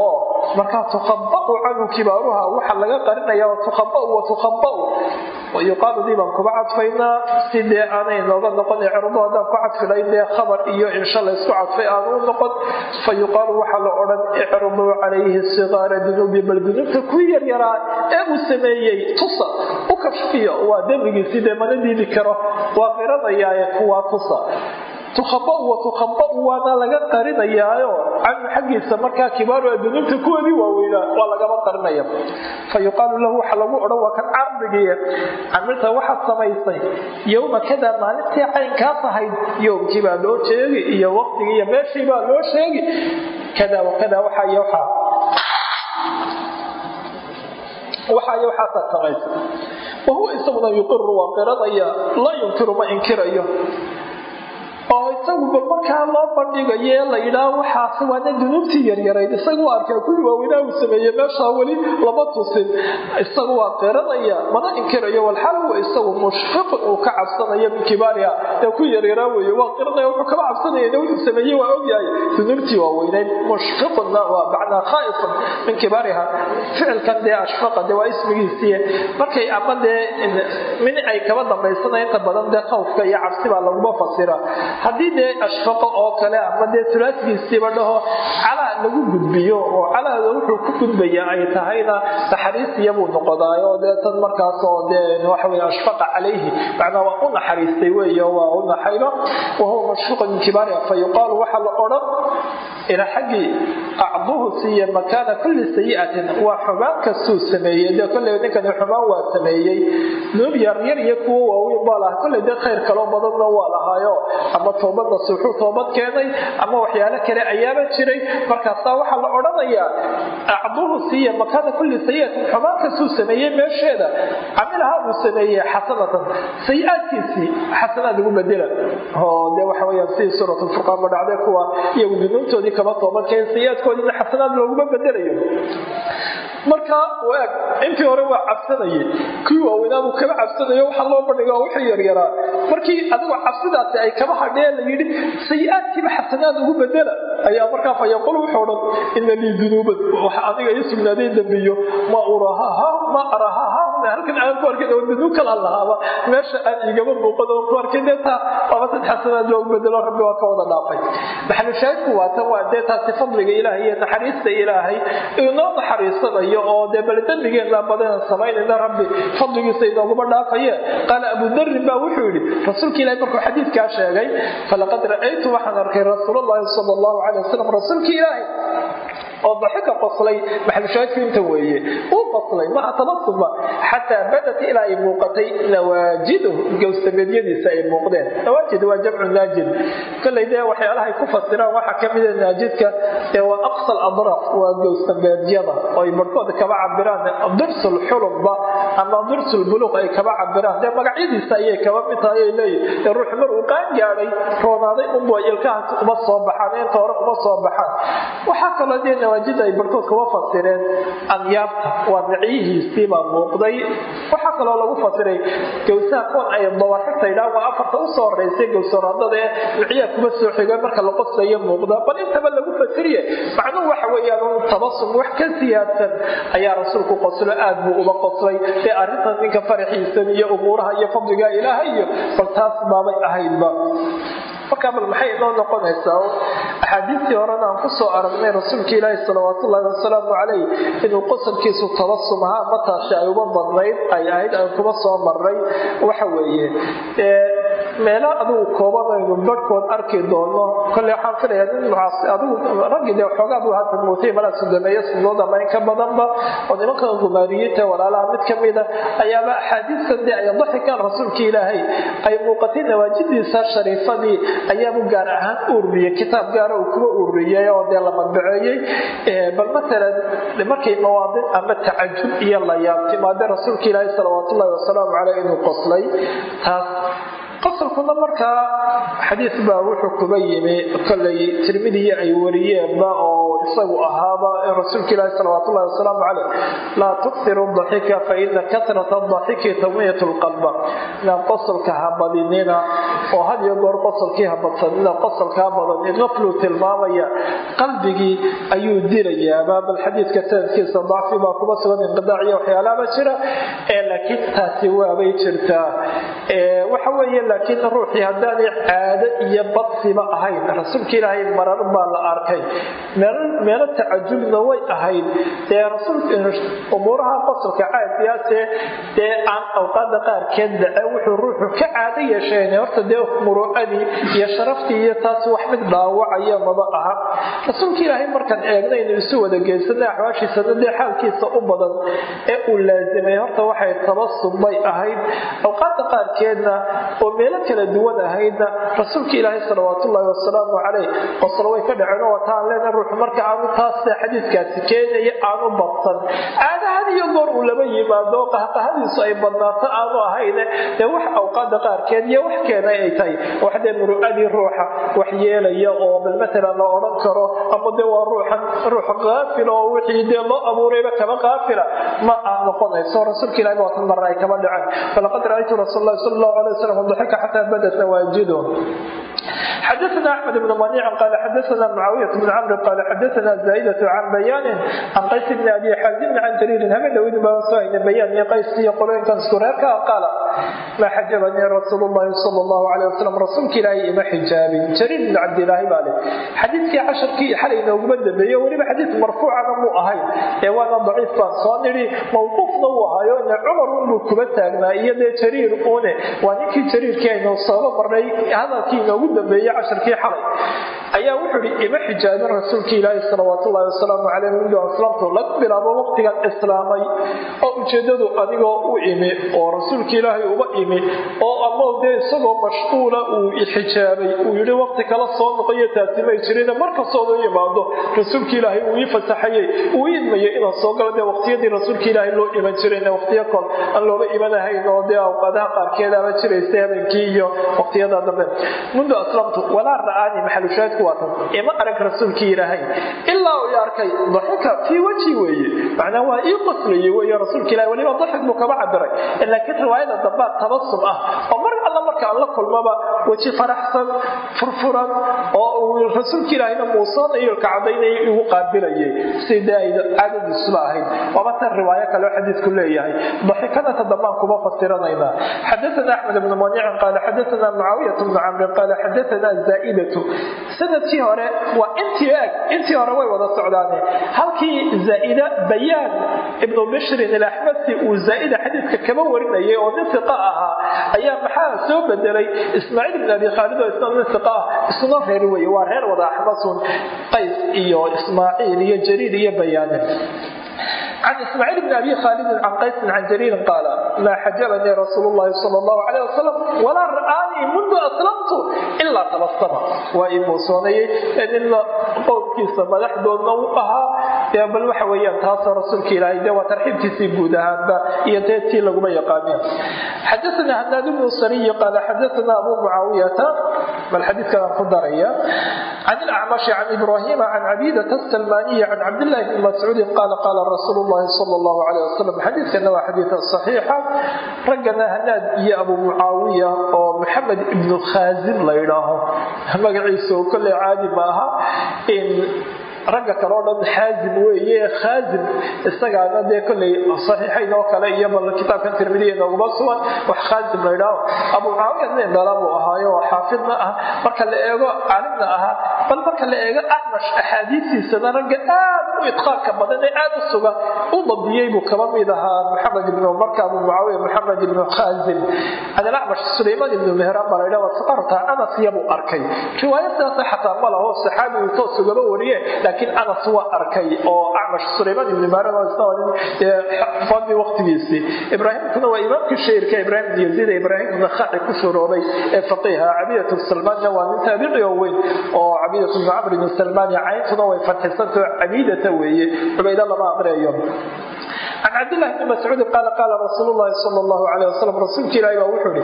oo markaa tukhabau canhu kibaaruha waxa laga qarinaya tukhabau wa tukhabau yuqaalu dii baan kuba cadfaynaa si dee aanay nooga noqon icrado haddaan ku cadfilayn dee khabar iyo insha laysku cadfay aanu u noqon fa yuqaalu waxaa la odhan icraduu calayhi sigaara dunuubi bal dunuubta ku yaryaraa ee uu sameeyey tusa u kashfiyo waa dembigiisi dee mana diidi karo waa qiranayaaye kuwaa tusa tukhabau wa laga qarinayaayo canhu xaggiisa markaa kibaaru dunuubta kuwoodii waaweynaa waa lagaba qarinaya fa lahu waxa lagu odhan waa kan cardigiiya camilta waxaad samaysay yowma kada maalintii caynkaas ahayd yowmkii baa loo sheegi iyo waqtigii iyo meeshii baa loo sheegi. Kada wakada waxaa iyo waxaa waxaa iyo waxaasaad samaysay wahuwa isaguna yuqiru waa qiranaya laa yunkiru ma inkirayo oo isaguba markaa loo bandhigayo ee la yidhaah waxaasi waana dunuubtii yaryarayd isagu arkaa kuwii waaweynaa uu sameeye meeshaa weli lama tusin isagu waa qiranaya mana inkirayo walxaal huwa isagu mushfiqun uu ka cabsanayo min kibaariha ee ku yaryaraa weeye waa qiranaya wuxuu kaba cabsanaya wuxuu sameeyey waa ogyahay dunuubtii waaweynayd mushfiqunna waa macnaa khaa'ifun min kibaariha ficilkan dee ashfaqa dee waa ismigiisii markay ama dee min ay kaba dambaysana inta badan dee khawfka iyo cabsi baa laguma fasira haddii dee ashfaqo oo kale ama dee tulaasgiisiiba dhaho calaa lagu gudbiyo oo calaada wuxuu ku gudbaya ay tahayna naxariisiyabuu noqodaayo dee tan markaas dee waxawey ashfaqa calayhi macnaa waa u naxariistay weeye waa u naxayba wahuwa mashfuuqun min kibaariha fa waxaa la odhan ila xaggii acduhu siiya makaana kulli sayi'atin waa xumaan kastuu sameeyey dee kolley ninkani xumaan waa sameeyey nuub yaryar iyo kuwo waaweyn baa lahaa kolley dee khayr kaloo badanna waa lahaayo ama toobad nasuuxuu toobad keenay ama waxyaalo kale ayaaba jiray. Markaasaa waxaa la odhanayaa acduhu siiya makaana kulli sayi'atin xumaan kastuu sameeyey meesheeda. Camilaha uu sameeyey xasanatan sayi-aadkiisii xasanaad lagu bedela. Oo dee waxa weyaan sidii suuratulfurqaan ba dhacday kuwa iyagu dunuubtoodii kaba toobadkeen sayi-aadkoodiina xasanaad looguma bedelayo. Marka waag intii hore waa cabsanayay kuwii waaweynaabu kaba cabsanayo waxaa loo bandhiga wixii yaryaraa markii adigoo cabsidaasi ay kaba hadhee la yidhi sayi-aadkiiba xasanaad ugu bedela ayaa markaa fa yaquul wuxuu dhan ina lii dunuuban waxa adiga ii sugnaaday dembiyo ma ma arahaha halkan aan ku arkin oo dunuub kala lahaaba meesha aan igaba muuqan oo ku arkin dee taa waaba sad xasanaad loogu bedelo rabbi waa ka wada dhaafay. Maxalu shaahidku waa tan waa dee taasi fadliga ilaahay iyo naxariista ilaahay inoo naxariisanayo oo dee bal dembigeenna badan samaynayna rabbi fadligiisa inooguma dhaafaye. Qaala abu darin baa wuxuu yidhi rasuulka ilahi markuu xadiidkaa sheegay falaqad ra'aytu waxaan arkay rasuulllahi sal allahu calay wasalam rasuulka ilaahi oo daxika qoslay maxalushaahidku inta weeye uu qoslay maha tabasuma xataa badat ilaa ay muuqatay nawaajiduhu gowsameedyadiisa ay muuqdeen. Nawaajid waa jamcu naajid. Kolley dee waxyaalahay ku fasiraan waxaa ka mida naajidka ee waa aqsa adraf waa gowsameedyada oo ay barhkooda kaba cabiraan dirsul xulubba ama dirsul buluq ay kaba cabiraan dee magacyadiisa ayay kaba mid tahay ay leeyihiin ee ruux mar uu qaan gaadhay roonaaday unbu ilkahaas uma soo baxaan inta hore uma soo baxaan. Waxaa kaloo dee nawaajida ay barhkood kuma fasireen anyaabta waa micyihiisii baa muuqday. Waxaa kaloo lagu fasiray gowsaha kuwan ay dawaxigta idhaan waa afarta u soo horeysay gowsaraadada ee micyaha kuma soo xiga marka la qoslayo muuqda. Bal intaba lagu fasiriye macnuhu waxa weeyaan tabasum wax ka siyaadsan ayaa rasuulku qoslo aad buu uga qoslay. Ee arrintan ninka faraxiisan iyo umuuraha iyo fadliga ilaahay iyo bal taas baabay ahaydba markaa bal maxay inoo noqonaysaa axaadiistii horena aan ku soo aragnay rasuulka ilaahi salawaatullaahi wasalaamu calayh inuu qosalkiisu tabasum ahaa mataasi ay uga badnayd ay ahayd aan kuma soo marray waxa weeye meelo adigu koobanaynu barhkood arki doono kolley waxaan mucaasi adigu raggii dee xoogaad hadda muutay malaa sudameeyo sunood ama in ka badanba. Oo nimanka gumaariyiinta walaalaha mid ka mida ayaaba axaadiistan dee ay daxikaan rasuulka ilaahay ay muuqatay nawaajidiisa shariifadii ayaabu gaar ahaan u ururiyey kitaab gaara uu kuwa ururiyey oo dee la madbaceeyey bal matalan markay mawaadin ama tacajub iyo la yaab timaade rasuulka ilaahay salawaatullahi wasalaamu caleyh inuu qoslay taas qosolkuna markaa xadiis baa wuxuu kuba yimi kolay tirmidiyi ay wariyeenba oo isagu ahaaba rasuulka ilaahi salawaatullahi wasalaamu caleyh laa tuksiru daxika fa ina kasrata daxiki tamiyat lqalba inaan qosolka habadinina oo had iyo goor qosolkii habadsanina qosolkaa badan qafluu tilmaamaya qalbigii ayuu dilayaaba bal xadiidka sanadkiisa dacfi baa kuba sugan inqidaac iyo waxyaalaaba jira laakiin taasi waabay jirtaa. Waxa weeye laakiin ruuxii haddaanay caado iyo badsiba ahayn. Rasuulka ilaahay marar baa la arkay. Meelo tacajubna way ahayd. Dee umuuraha qosolka caadiyaase dee aan awqaada qaarkeed dhace wuxuu ruuxu ka caado yeesheen. Horta dee muruucadii iyo sharaftii iyo taas wax mid dhaawacaya maba aha. Rasuulka ilaahay markaan eegnaynu isu wada geysana axwaashiisana dee xaalkiisa u badan ee uu laasimay horta waxay tabasub bay ahayd. Awqaada qaarkeedna meelo kala duwan ahaydna rasuulka ilaahay salawaatullaahi wasalaamu caleyh qosol way ka dhaceen oo wataan leena ruuxu marka aanu taas xadiidkaasi keenaya aanu badsan. Caadahan iyo goor uu laba yimaado qahqahadiisu ay badnaato aanu ahayne dee wax awqaada qaarkeed iyo wax keenay ay tahay. Wax dee muru'adii ruuxa wax yeelaya oo bal matalan la odhan karo ama dee waa ruuxan ruux qaafila oo wixii dee loo abuurayba kaba qaafila? Ma ah noqonayso rasuulka ilahi waatan marna ay kaba dhaceen. Falaqad ra'aytu rasuul allahi sala allahu alay wasalam marka xataa badat nawaajiduhum xadaana axmed bn maniicin qaal xadaana mucaawiyat bn camri qaal xadaana zaaidat can bayaanin can qays bni abi xaazimna can jariirin habendhoweyni baan soo hayna bayaan iyo qays iyo qolooyinkan isku reerka qaala maa xajabanii rasuul llahi sal llahu aleh wasalam rasuulka ilaahay ima xijaabin jariir bn cabdilaahi baa leh. Xadiidkii casharkii iyo xalay nooguma dambeeyo weliba xadiid marfuucana muu ahayn ee waana daciif baan soo nidhi mawquufna uu ahayo ina cumar unbuu kuba taagnaa iyo dee jariir une eh, waa ninkii jariir xadiidkii aynu sooba marnay hadalkii inoogu dambeeyey casharkii xalay. Ayaa wuxuu ihi ima xijaabin rasuulkii ilaahi salawaatullaahi wasalaamu caleyh islaamtu laga bilaabo waqtigaad islaamay oo ujeeddadu adigoo u imi oo rasuulkii ilaahay uga imi oo amow dee isagoo mashquula uu xijaabay. Uu yidhi waqti kala soo noqoyo taasi may jirine markastoodau imaado rasuulkii ilaahay uu ii fasaxayey uu ii inaan soo gala dee waqtiyadii rasuulka ilaahay loo iman jirayna waqtiyo kol aan looga imanahayn oo dee awqaadaha qaarkeed jiraysa habeenk habeenkii iyo waqtiyada dambe. Mundu aslamtu walaa ra'aani maxalushaadku waa tan. Ima arag rasuulkii ilaahay. Ilaa uu arkay daxika fii wajhi weeye. Macnaa waa ii qoslayey weeye rasuulka ilahay weliba daxik buu kaba cabiray laakiin riwaayada dambaa tabasum ah. Oo mar alla marka aan la kulmaba weji faraxsan furfuran oo uu rasuulka ilaahayna muusoonayolka cadaynaya igu qaabilayay. Sida ay caadadiisuba ahayd waaba tan riwaayo kale oo xadiidku leeyahay. Daxikada ta dambaan kuma fasiranaynaa xadaana axmed bnu maniicin qaala xadaana mucaawiyat bnu camrin qaala xadaana zaaidatu. Sanadkii hore waa intii eg intii hore way wada socdaane. Halkii zaaida bayaan ibnu bishrin ilaxmasi uu zaaida xadiidka kaba warinayay oo nin iqa ahaa ayaa maxaa soo bedelay. Ismaaciil ibn abi khaalid oo isna nin iqa ah isuna reer weye waa reer wada axmasun qays iyo ismaaciil iyo jariir iyo bayaane can ismaaciil bn abi khaalidin can qaysin can jariirin qaala maa xajalanii rasuul llahi sal llahu aleyh wasalam walaa ra'aanii mundu aslamtu ilaa tabassama waa ii muusoonayey nin qowmkiisa madaxdoodna u ahaa bal waxa weyaan taasoo rasuulka ilaahay de waa tarxiibkiisii guud ahaanba iyo deetii laguma yaqaani xadaana hanaad ibnu sariyi qaala xadaana abu mucaawiyata bal xadiidkan aan ku daraya can ilacmashi can ibraahiima can cabiidata asalmaaniyi can cabdillahi bni mascuudin qaala qaala rasuulu rasuullahi sala allahu caleyh wasalam xadiidkana waa xadiid saxiixa. Raggana hanaad iyo abu mucaawiya oo maxamed ibnu khaazin la ydhaaho magaciisa oo kolley caadi ma aha ragga kale oo dhan xaazim weeye. Khaazim isagaana dee kolley saxiixayn oo kale iyo bal kitaabkan tirmidiya nooguma sugan. Wax khaazim la yidhaaho abu mucaawiya nin dhala buu ahaayo? Oo xaafidna ah marka la eego caalimna ahaa bal marka la eego acmash axaadiistiisana ragga aad u idqaarka badan ee aad u suga u dabdiyey buu kaba mid ahaa. Maxamed ibnu marka abu mucaawiya maxamed ibnu khazim can alacmash sulaymaan ibnu mehraan baa laydhaha saarta anas yabuu arkay. Riwaaya sidaasa xataa ma laho saxaabigu toos ugaba wariye laakiin anas waa arkay oo acmash sulaymaan ibnu mehraan fadli waqtigiisii. Ibraahimkuna waa imaamkii shahirka ibraahim yaziid ee ibraahim ibn khaci ku shuroobay ee faqiiha cabidatu salmaanna waa nin taabici oo weyn oo cabidatu ibnu camr ibn salmaan cayntuna way fatxisantao cabidata weeye. Cubayda lama aqriyayo can cabdillahi bni mascuudin qaala qaala rasuulu llahi sala allahu caleyh wasalam rasuulka ilaahi baa wuxuu ihi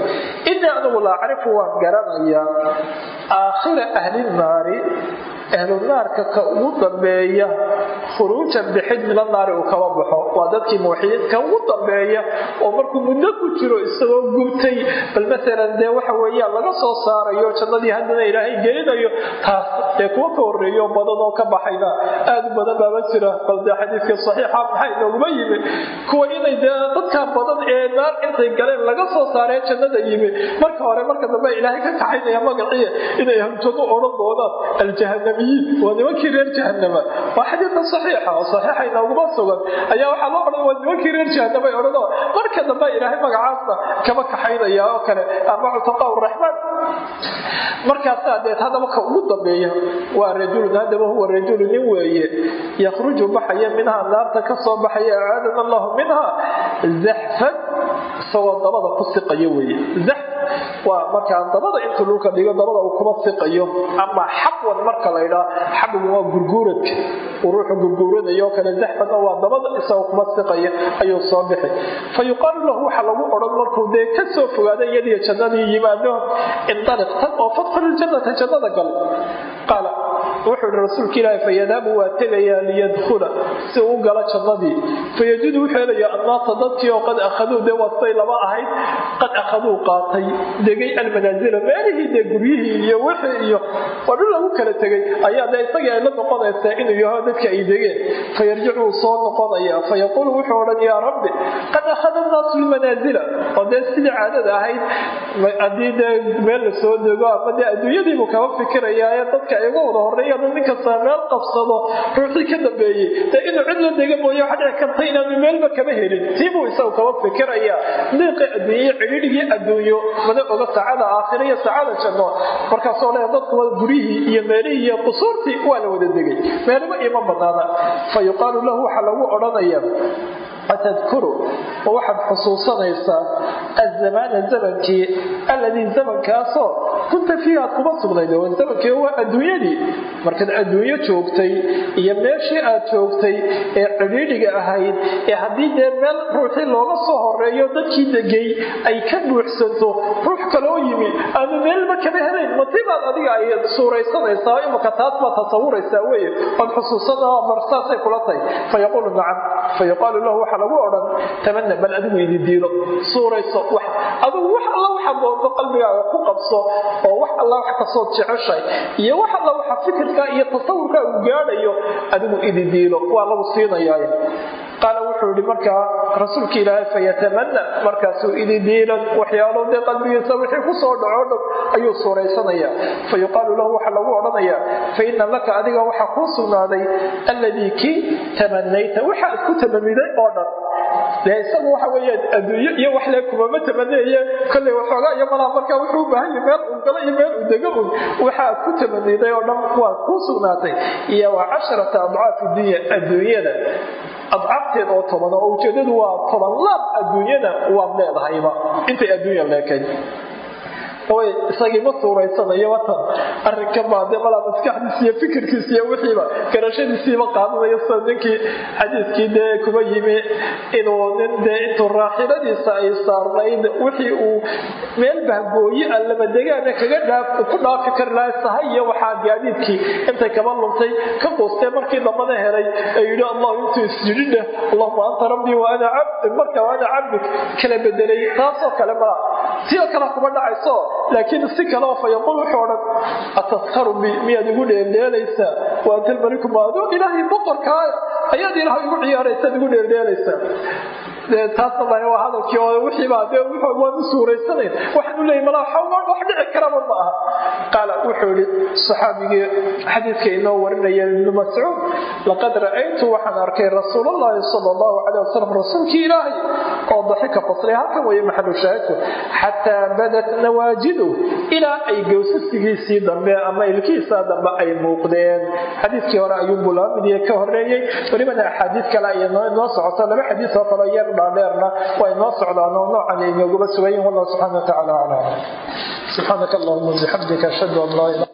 innii anigu la waan garanayaa aakhira ahli nnaari ahlu naarka ka ugu dambeeya khuruujan bixid min annaari uu kaba baxo. Waa dadkii muwaxidiinka ugu dambeeya oo markuu muddo ku jiro isagoo gubtay bal maalan dee waxa weeyaan laga soo saarayo jannadii haddana ilaahay gelinayo taas dee kuwa ka horreeyo badan oo ka baxayna. Aad u badan baaba jira bal dee xadiidka saxiixa maxay nooguma yimi kuwa inay dee dadka badan ee naar intay galeen laga soo saaree jannada yimi marka hore marka dambe ilaahay ka kaxaynaya magaciya inay hamjado odhan doonaan aljahanamiyiin waa nimankii reer jahanama waa xadiidka saxiixa oo saxiixa inooguma sugan. Ayaa waxaa loo odhan waa nimankii reer jahanamay odhanoo? Marka dambe ilaahay magacaasna kama kaxaynaya oo kale ama cutaqaa raxmaan. Markaasaa deed haddaba ka ugu dambeeya waa rajulun haddaba huwa rajulu nin weeye yakhruju baxaya minhaa naarta ka soo baxaya acaadana allahu minha zaxfan isagoo dabada ku siqayo weeye waa markaa dabada intuu dhulka dhigo dabada uu kuma siqayo ama xabwan marka la ydhaa xabwan waa gurguuradka uu ruuxu gurguuranayo kale zaxfanna waa dabada isagoo kuma siqaya ayuu soo bixi. Fa lahu waxa lagu odhan markuu dee ka soo fogaada iyadiyo jannadii yimaado indaliq tag oo fadfal iljannata jannada gal. Qaala wuxuu ihi rasuulka ilaahi fayadaabu waa tegayaa liyadkhula. Si uu galo jannadii fayajidu wuxuu helayaa annaasa dadkii oo qad akhaduu dee waatay lama ahayd qad akhaduu qaatay degay almanaasila meelihii dee guryihii iyo wixii iyo waa dhul lagu kala tegay ayaa dee isagii ay la noqonaysaa inuu yaho dadka ay degeen. Fayarjicu wuu soo noqonaya. Fayaquulu wuxuu odhan yaa rabbi qad akhada annaasu lmanaasila oo dee sidii caadada ahayd haddii dee meel la dego ama dee adduunyadiibuu kaba fikirayaa ee dadka ay uga horreeya nin kasta meel qabsado ruuxii ka dambeeyey. Dee inuu cid la dega mooye waxa dhici karta inaanu meelba kama helin. Tiibuu isagu kaba fikiraya liiqi adduunye cidhiidhigii adduunyo mana oga saacada aakhira iyo saacada janno. Markaasoo le dadku guryihii iyo meelihii iyo qusuurtii waa la wada degay. Meelaba ima banaana fa lahu waxaa lagu odhanaya atadkuru ma waxaad xusuusanaysaa azamaana zamankii alladii zamankaasoo kunta fiihi aad kuma sugnayd zamankii waa adduunyadii markaad adduunyo joogtay iyo meeshii aad joogtay ee cidhiidhiga ahayd ee haddii dee meel ruuxii looga soo horeeyo dadkii degay ay ka buuxsanto ruux kaloo yimi aanu meelba kama helayn matibaad adiga ay suuraysanaysaa imaka taas baad tasawuraysaa weye ood xusuusana marsaasay kula tahay fayaquulu nacam fayuqaalu lahu waxaa lagu odhan tamana bal adigu idi diilo suurayso adigu wax alla waxa doonto qalbigaaga ku qabso oo wax alla wax kasood jeceshay iyo wax alla waxa fikirka iyo tasawurkaa uu gaadhayo adigu idi diilo waa lagu siinayaa wuxuu yihi markaa rasuulka ilaahay fayatamana markaasuu idi diilan waxyaalo dee qalbigiisa wixii ku soo dhaco dhow ayuu suuraysanaya fayuqaalu lahu waxaa lagu odhanayaa faina laka adiga waxaa kuu sugnaaday alladii kii tamanayta waxaad ku tamaniday oo dhan dee isagu waxa weeyaan adduunyo iyo wax lee kumama tamaneeye. Kolley waxoogaa iyo malaa markaa wuxuu u baahan yahay meel uu galo iyo meel uu dego un waxaad ku tamaniday oo dhan waa kuu sugnaatay. Iyo waa casharata adcaafi dunya adduunyada. Adcaabteed oo toban oo ujeedadu waa toban laab adduunyada waad leedahayba. Intay adduunya leekayd way isagii ma suuraysanayo watan arrinka baade malaa iyo fikirkiis iyo wixiiba garashadiisiiba qaadanayo sida ninkii xadiiskii dee kuma yimi inuu nin dee intuu raaxiladiisa ay saarnayd wixii uu meel bahgooye a labadegaana kaga ku dhaafi kari lahay sahay iyo waxaa gaadiidkii intay kaba luntay ka quustee markii dambana helay ee yidhi allahu intuu isjidhidheh allahuma anta rabbii wa cabdi marka wa ana kala bedelay taasoo kale malaa sidoo kale kuma dhacayso laakiin si kaleo fa yaquul wuxuu odhan ataskharu bi miyaad igu dheeldheelaysaa wa anta almaliku maaduu ilaahay boqorkaaya ayaad ilaah igu ciyaaraysaad igu dheeldheelaysaa taasna waa hadalkii oo wixiibaa dee waan u suuraysanayn waxaan u leeyay malaa wax dhici karaba ma aha. Qaala wuxuu yihi saxaabigii xadiidka inoo warinaya ibnu mascuud laqad ra'aytu waxaan arkay rasuulallahi sala allahu caleyh wasalam rasuulkii ilaahay. Oo daxika qoslay halkan weeye maxalu shaahidku xataa badat nawaajidu ilaa ay gowsasigiisii dambe ama ilkihiisa dambe ay muuqdeen. Xadiidkii hore ayuunbuu laba midiye ka horeeyey welibana axaadiid kale ay inoo socoto laba xadiis oo kaleo yar dhaadheerna waa inoo socdaan oo noocan ay noogaba sugayin wallahu subxana wa aclam subxaanaka allahuma bixamdika ashhadu an laa